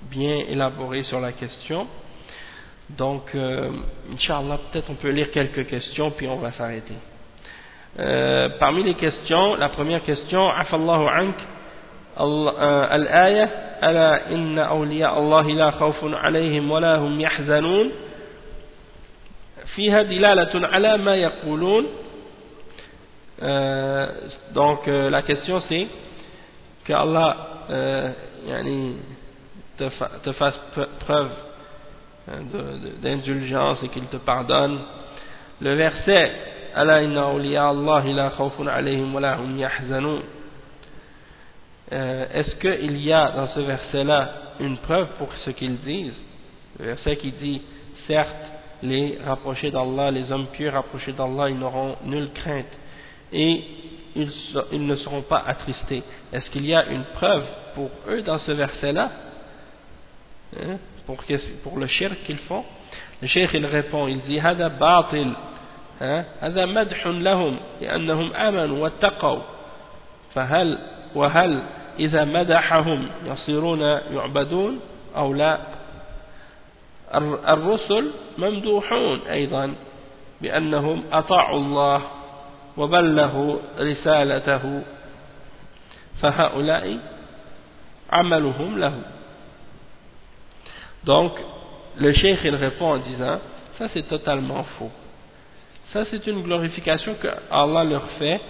bien élaborer sur la question. Donc euh, Inch'Allah peut-être on peut lire quelques questions puis on va s'arrêter euh, parmi les questions la première question Afallahu ank الآية ألا إن أولياء الله لا خوف عليهم ولا هم يحزنون فيها دلالة على ما يقولون euh, donc euh, la question c'est que Allah euh, yani, te, fa te fasse preuve hein, d'indulgence et qu'il te pardonne le verset ala inna awliya Allah la khawfun alayhim wa la hum yahzanun euh, est-ce qu'il y a dans ce verset là une preuve pour ce qu'ils disent le verset qui dit certes les rapprochés d'Allah, les hommes pieux rapprochés d'Allah, ils n'auront nulle crainte et ils, ils, ne seront pas attristés. Est-ce qu'il y a une preuve pour eux dans ce verset-là hein, pour, pour, le shirk qu'ils font Le cheikh il répond, il dit هذا باطل هذا مدح لهم لأنهم آمنوا واتقوا. فهل وهل إذا مدحهم يصيرون يعبدون أو لا؟ الرسل ممدوحون أيضا بأنهم أطاعوا الله وبلغوا رسالته. فهؤلاء عملهم له. Donc le cheikh il répond en disant ça c'est totalement faux. Ça c'est une glorification que Allah leur fait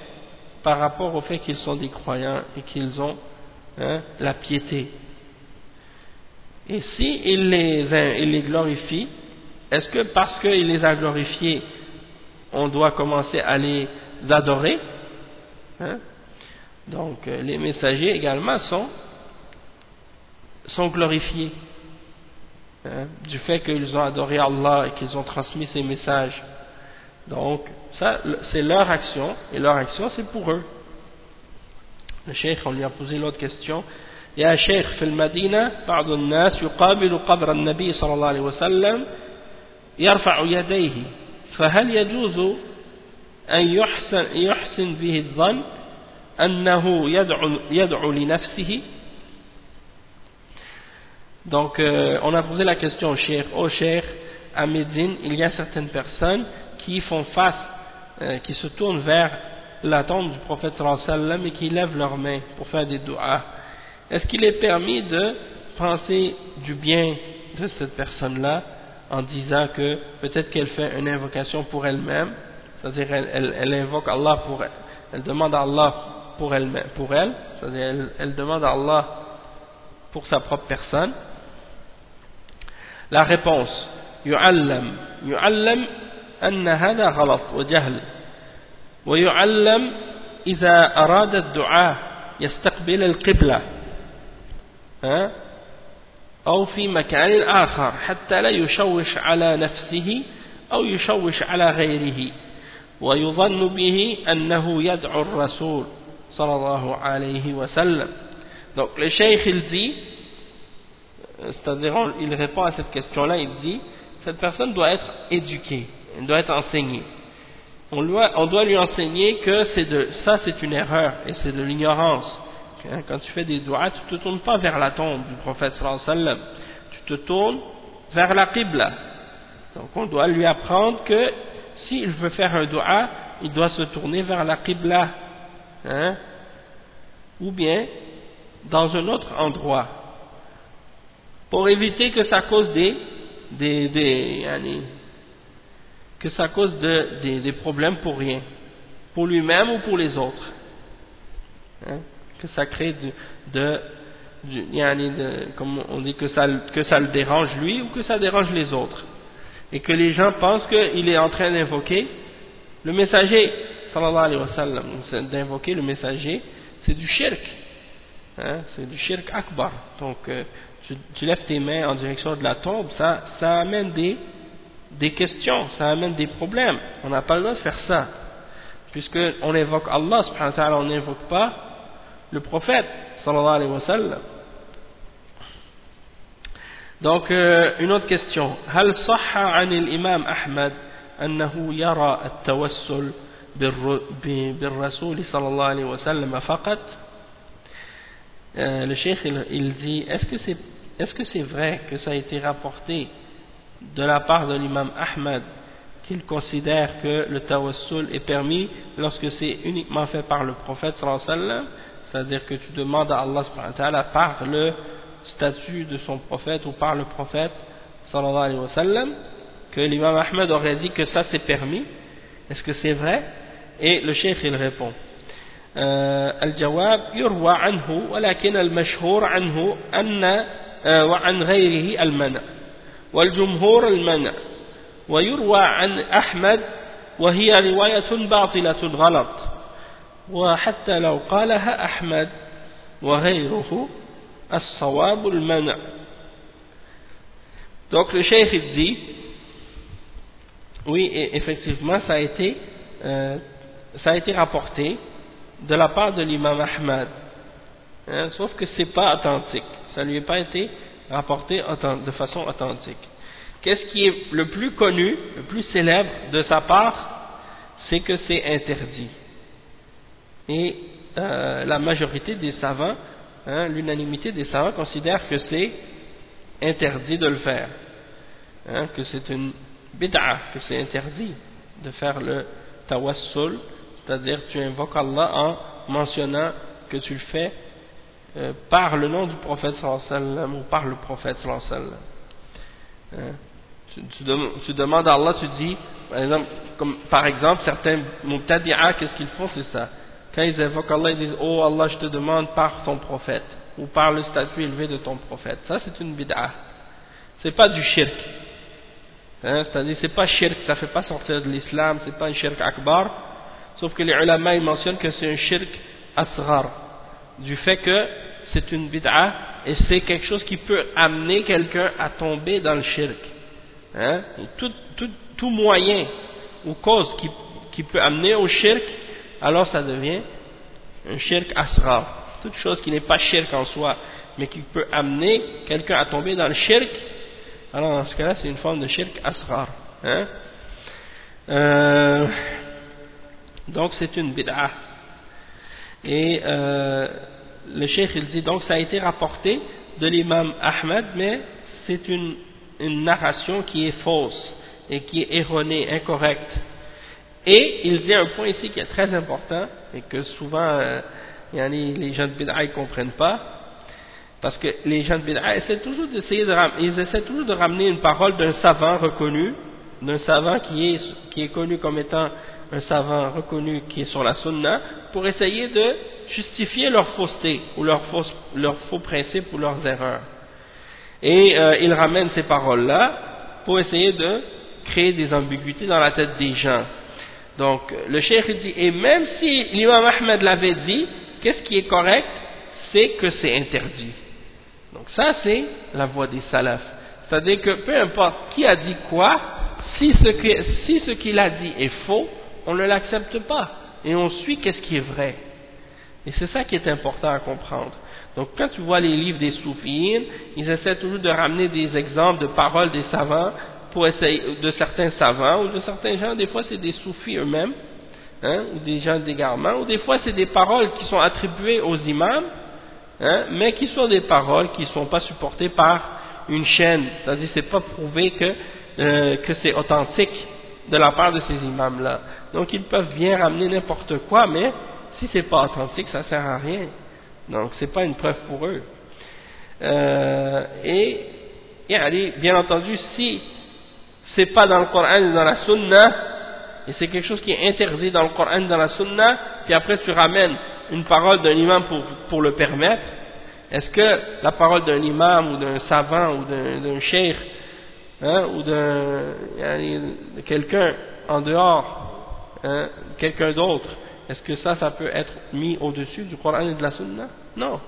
par rapport au fait qu'ils sont des croyants et qu'ils ont hein, la piété Et si il les, glorifie, est-ce que parce qu'il les a glorifiés, on doit commencer à les adorer hein? Donc euh, les messagers également sont, glorifiés hein, du fait qu'ils ont adoré Allah et qu'ils ont transmis ses messages. Donc ça c'est leur action et leur action c'est pour eux. Le cheikh on lui a posé l'autre question يا شيخ في المدينة بعض الناس يقابل قبر النبي صلى الله عليه وسلم يرفع يديه فهل يجوز أن يحسن, يحسن به الظن أنه يدعو, يدعو لنفسه Donc, euh, on a posé la question au Cheikh, au Cheikh, à Médine, il y a certaines personnes qui font face, euh, qui se tournent vers la tombe du prophète sallam et qui lèvent leurs mains pour faire des doigts. Est-ce qu'il est permis de penser du bien de cette personne-là en disant que peut-être qu'elle fait une invocation pour elle-même, c'est-à-dire elle, elle, elle, invoque Allah pour elle, elle demande à Allah pour elle, pour c'est-à-dire elle, elle demande à Allah pour sa propre personne? La réponse, yu'allam. Yu'allam أن هذا غلط وجهل ويعلم إذا أراد الدعاء يستقبل القبلة أو في مكان آخر حتى لا يشوش على نفسه أو يشوش على غيره ويظن به أنه يدعو الرسول صلى الله عليه وسلم. Donc le cheikh il dit c'est-à-dire il répond à cette question là il dit cette personne doit être éduquée. Elle doit être enseignée on doit, lui enseigner que ça c'est une erreur et c'est de l'ignorance Hein, quand tu fais des doigts, tu ne te tournes pas vers la tombe du prophète sallallahu. Tu te tournes vers la Qibla. Donc on doit lui apprendre que s'il veut faire un doigt, il doit se tourner vers la Qibla. Hein, ou bien dans un autre endroit. Pour éviter que ça cause des, des, des que ça cause de, des, problèmes pour rien. Pour lui-même ou pour les autres. Hein? Que ça crée de, de, comme on dit que ça, le dérange lui ou que ça dérange les autres. Et que les gens pensent qu'il est en train d'invoquer le messager sallallahu alayhi wa sallam. D'invoquer le messager c'est du shirk. Hein, c'est du shirk akbar. Donc euh, tu, lèves tes mains en direction de la tombe ça amène des, des questions ça amène des problèmes on n'a pas le droit de faire ça puisque on évoque Allah subhanahu wa ta'ala on n'invoque pas le prophète sallallahu alayhi wa sallam donc euh, une autre question هل صح عن الإمام أحمد أنه يرى التوسل بالرسول صلى الله عليه وسلم فقط euh, le cheikh il, il dit est-ce que c'est est-ce que c'est vrai que ça a été rapporté de la part de l'imam Ahmad qu'il considère que le tawassul est permis lorsque c'est uniquement fait par le prophète sallallahu alayhi wa sallam c'est-à-dire que tu demandes à Allah par le statut de son prophète ou par le prophète sallallahu alayhi wa sallam que l'imam Ahmed aurait dit que ça c'est permis est-ce que c'est vrai et le cheikh il répond الجواب يروى عنه ولكن المشهور عنه أن وعن غيره المنع والجمهور المنع ويروى عن أحمد وهي رواية باطلة غلط وحتى لو قالها أحمد وغيره الصواب المنع Donc le cheikh il dit, oui effectivement ça a été, euh, ça a été rapporté de la part de l'imam Ahmad, hein, sauf que c'est pas authentique, ça lui a pas été rapporté de façon authentique. Qu'est-ce qui est le plus connu, le plus célèbre de sa part? C'est que c'est interdit. Et euh, la majorité des savants, hein, l'unanimité des savants considère que c'est interdit de le faire. Hein, que c'est une bid'a, que c'est interdit de faire le tawassul, c'est-à-dire tu invoques Allah en mentionnant que tu le fais euh, par le nom du prophète sallallahu ou par le prophète hein? tu, demandes à Allah, tu dis, par exemple, comme, par exemple certains mubtadi'a, qu'est-ce qu'ils font, c'est ça. Quand ils invoquent Allah, ils disent, oh Allah, je te demande par ton prophète, ou par le statut élevé de ton prophète. Ça, c'est une bid'a. C'est pas du shirk. Hein? C'est-à-dire, c'est pas shirk, ça fait pas sortir de l'islam, c'est pas un shirk akbar. Sauf que les ulama, ils mentionnent que c'est un shirk asghar. Du fait que c'est une bid'a, et c'est quelque chose qui peut amener quelqu'un à tomber dans le shirk. Hein? Tout, moyen ou cause qui, qui, peut amener au shirk, alors ça devient un shirk asrar. Toute chose qui n'est pas shirk en soi, mais qui peut amener quelqu'un à tomber dans le shirk, alors dans ce cas-là, c'est une forme de shirk asrar. Hein? Euh, donc c'est une bid'a. Et euh, le cheikh il dit donc ça a été rapporté de l'imam Ahmed, mais c'est une une narration qui est fausse et qui est erronée, incorrecte. Et il dit un point ici qui est très important et que souvent euh, les gens de Bid'a ne comprennent pas, parce que les gens de Bid'a essaient toujours d'essayer de, ils essaient toujours de ramener une parole d'un savant reconnu, d'un savant qui est, qui est connu comme étant un savant reconnu qui est sur la sunna, pour essayer de justifier leur fausseté ou leur, leur faux principes ou leurs erreurs. Et euh, il ramène ces paroles-là pour essayer de créer des ambiguïtés dans la tête des gens. Donc, le cheikh dit, et même si l'imam Ahmed l'avait dit, qu'est-ce qui est correct? C'est que c'est interdit. Donc ça, c'est la voie des salafs. C'est-à-dire que peu importe qui a dit quoi, si ce qu'il a dit est faux, on ne l'accepte pas. Et on suit qu'est-ce qui est vrai. Et c'est ça qui est important à comprendre. Donc quand tu vois les livres des soufis, ils essaient toujours de ramener des exemples de paroles des savants, pour essayer, de certains savants ou de certains gens, des fois c'est des soufis eux-mêmes, hein, ou des gens d'égarement, ou des fois c'est des paroles qui sont attribuées aux imams, hein, mais qui sont des paroles qui ne sont pas supportées par une chaîne, c'est-à-dire c'est pas prouvé que, euh, que c'est authentique de la part de ces imams-là. Donc ils peuvent bien ramener n'importe quoi, mais si c'est pas authentique, ça sert à rien. Donc, ce n'est pas une preuve pour eux. Euh, et, bien entendu, si c'est pas dans le Coran et dans la Sunna, et c'est quelque chose qui est interdit dans le Coran et dans la Sunna, puis après tu ramènes une parole d'un imam pour, pour le permettre, est-ce que la parole d'un imam ou d'un savant ou d'un cheikh hein, ou de quelqu'un en dehors, hein, quelqu'un d'autre, est-ce que ça, ça peut être mis au-dessus du Coran et de la Sunna? Non.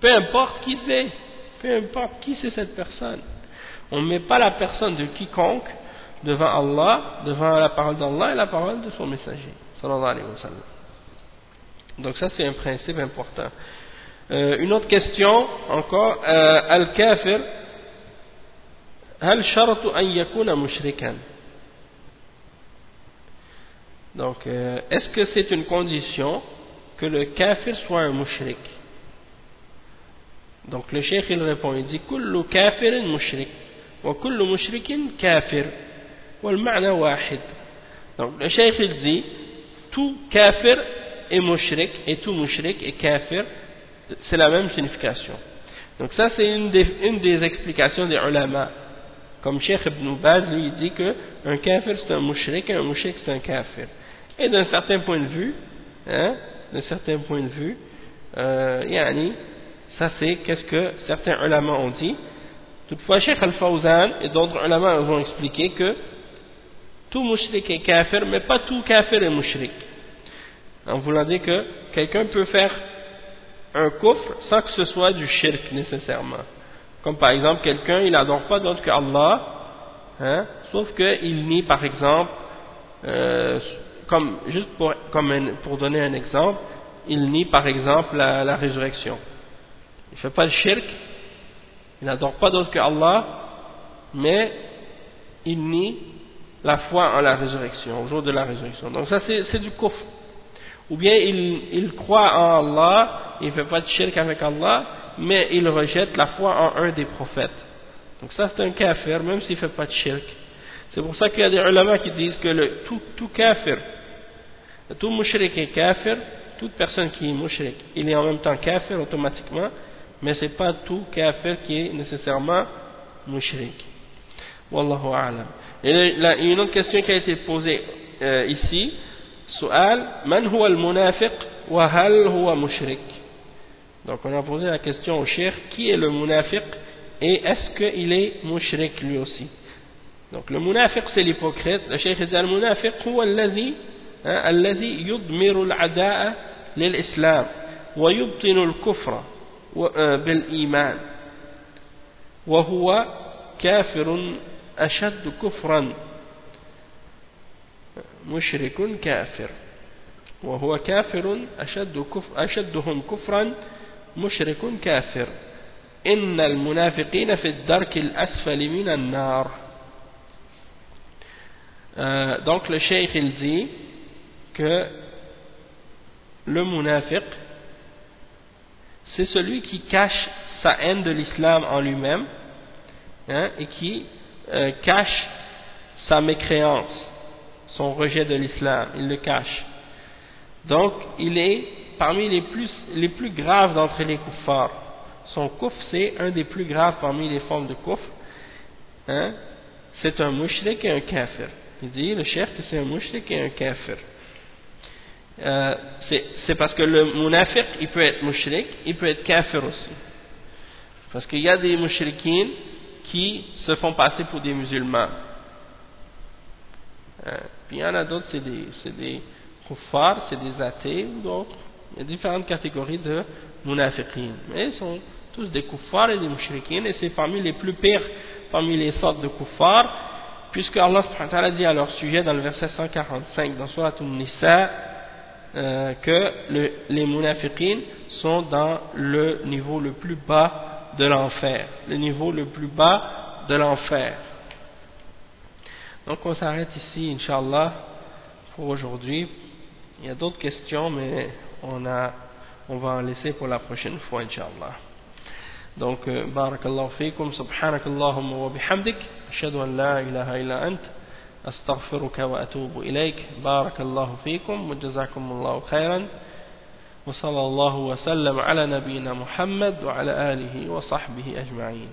Peu importe qui c'est, peu importe qui c'est cette personne. On ne met pas la personne de quiconque devant Allah, devant la parole d'Allah et la parole de son messager. Donc ça, c'est un principe important. Euh, une autre question encore. Euh, al-kafir, an yakuna mushrikan? Donc, euh, est-ce que c'est une condition que le kafir soit un mushrik? Donc, le cheikh, il répond, il dit « Kullu kafirin mushrik » wa kullu mushrikin kafir wal ma'na wahid » Donc, le cheikh, il dit « Tout kafir est mushrik et tout mushrik est kafir » C'est la même signification. Donc ça, c'est une, des, explications des ulama. Comme Cheikh Ibn Baz, lui, il dit qu'un kafir, c'est un mushrik, et un mushrik, c'est un kafir. Et d'un certain point de vue, hein, d'un certain point de vue, euh, yani, ça c'est qu'est-ce que certains ulama ont dit. Toutefois, Cheikh Al-Fawzan et d'autres ulama ont expliqué que tout mushrik est kafir, mais pas tout kafir est mushrik. En voulant dire que quelqu'un peut faire un kufr sans que ce soit du shirk nécessairement. Comme par exemple, quelqu'un, il n'adore pas d'autre que Allah, hein, sauf qu'il nie par exemple, euh, comme, juste pour, comme pour donner un exemple, il nie par exemple la, résurrection. Il ne fait pas le shirk, il n'adore pas d'autre que Allah, mais il nie la foi en la résurrection, au jour de la résurrection. Donc ça c'est du kufr. Ou bien il, il croit en Allah, il ne fait pas de shirk avec Allah, mais il rejette la foi en un des prophètes. Donc ça c'est un kafir, même s'il ne fait pas de shirk. C'est pour ça qu'il y a des ulama qui disent que le, tout, tout kafir, tout mushrik est kafir, toute personne qui est mushrik, il est en même temps kafir automatiquement, mais ce n'est pas tout kafir qui est nécessairement mushrik. Wallahu a'lam. Et là, une autre question qui a été posée euh, ici, su'al, man huwa al-munafiq wa hal huwa mushrik? Donc on a posé la question au cheikh, qui est le munafiq et est-ce qu'il est mushrik lui aussi? Donc le munafiq c'est l'hypocrite, le cheikh dit al-munafiq huwa allazi الذي يضمر العداء للإسلام ويبطن الكفر بالإيمان. وهو كافر أشد كفرا. مشرك كافر. وهو كافر أشد كفر أشدهم كفرا. مشرك كافر. إن المنافقين في الدرك الأسفل من النار. euh, donc le cheikh il dit que le munafiq c'est celui qui cache sa haine de l'islam en lui-même hein, et qui euh, cache sa mécréance son rejet de l'islam il le cache donc il est parmi les plus, les plus graves d'entre les kuffars. Son kouf, c'est un des plus graves parmi les formes de kouf. Hein? C'est un mushrik et un kafir. Il dit, le chef, que c'est un mushrik et un kafir. Euh, c'est parce que le munafiq, il peut être mushrik, il peut être kafir aussi. Parce qu'il y a des mushrikines qui se font passer pour des musulmans. Euh, puis il y en a d'autres, c'est des, des kuffars, c'est des athées ou d'autres. Il y a différentes catégories de munafiqin. Mais ils sont tous des kuffars et des mushrikines et c'est parmi les plus pires, parmi les sortes de kuffars, puisque Allah subhanahu dit à leur sujet dans le verset 145 dans Surah An-Nisa euh, que le, les munafiqin sont dans le niveau le plus bas de l'enfer. Le niveau le plus bas de l'enfer. Donc on s'arrête ici, Inch'Allah, pour aujourd'hui. Il y a d'autres questions, mais on, va en laisser pour la prochaine fois, Inch'Allah. Donc, euh, barakallahu fikum, subhanakallahumma wa bihamdik, ashhadu an la ilaha illa ant, astaghfiruka wa atubu ilayk, barakallahu fikum, wa jazakumullahu khairan, wa sallallahu wa sallam ala nabiyyina Muhammad wa ala alihi wa sahbihi ajma'in.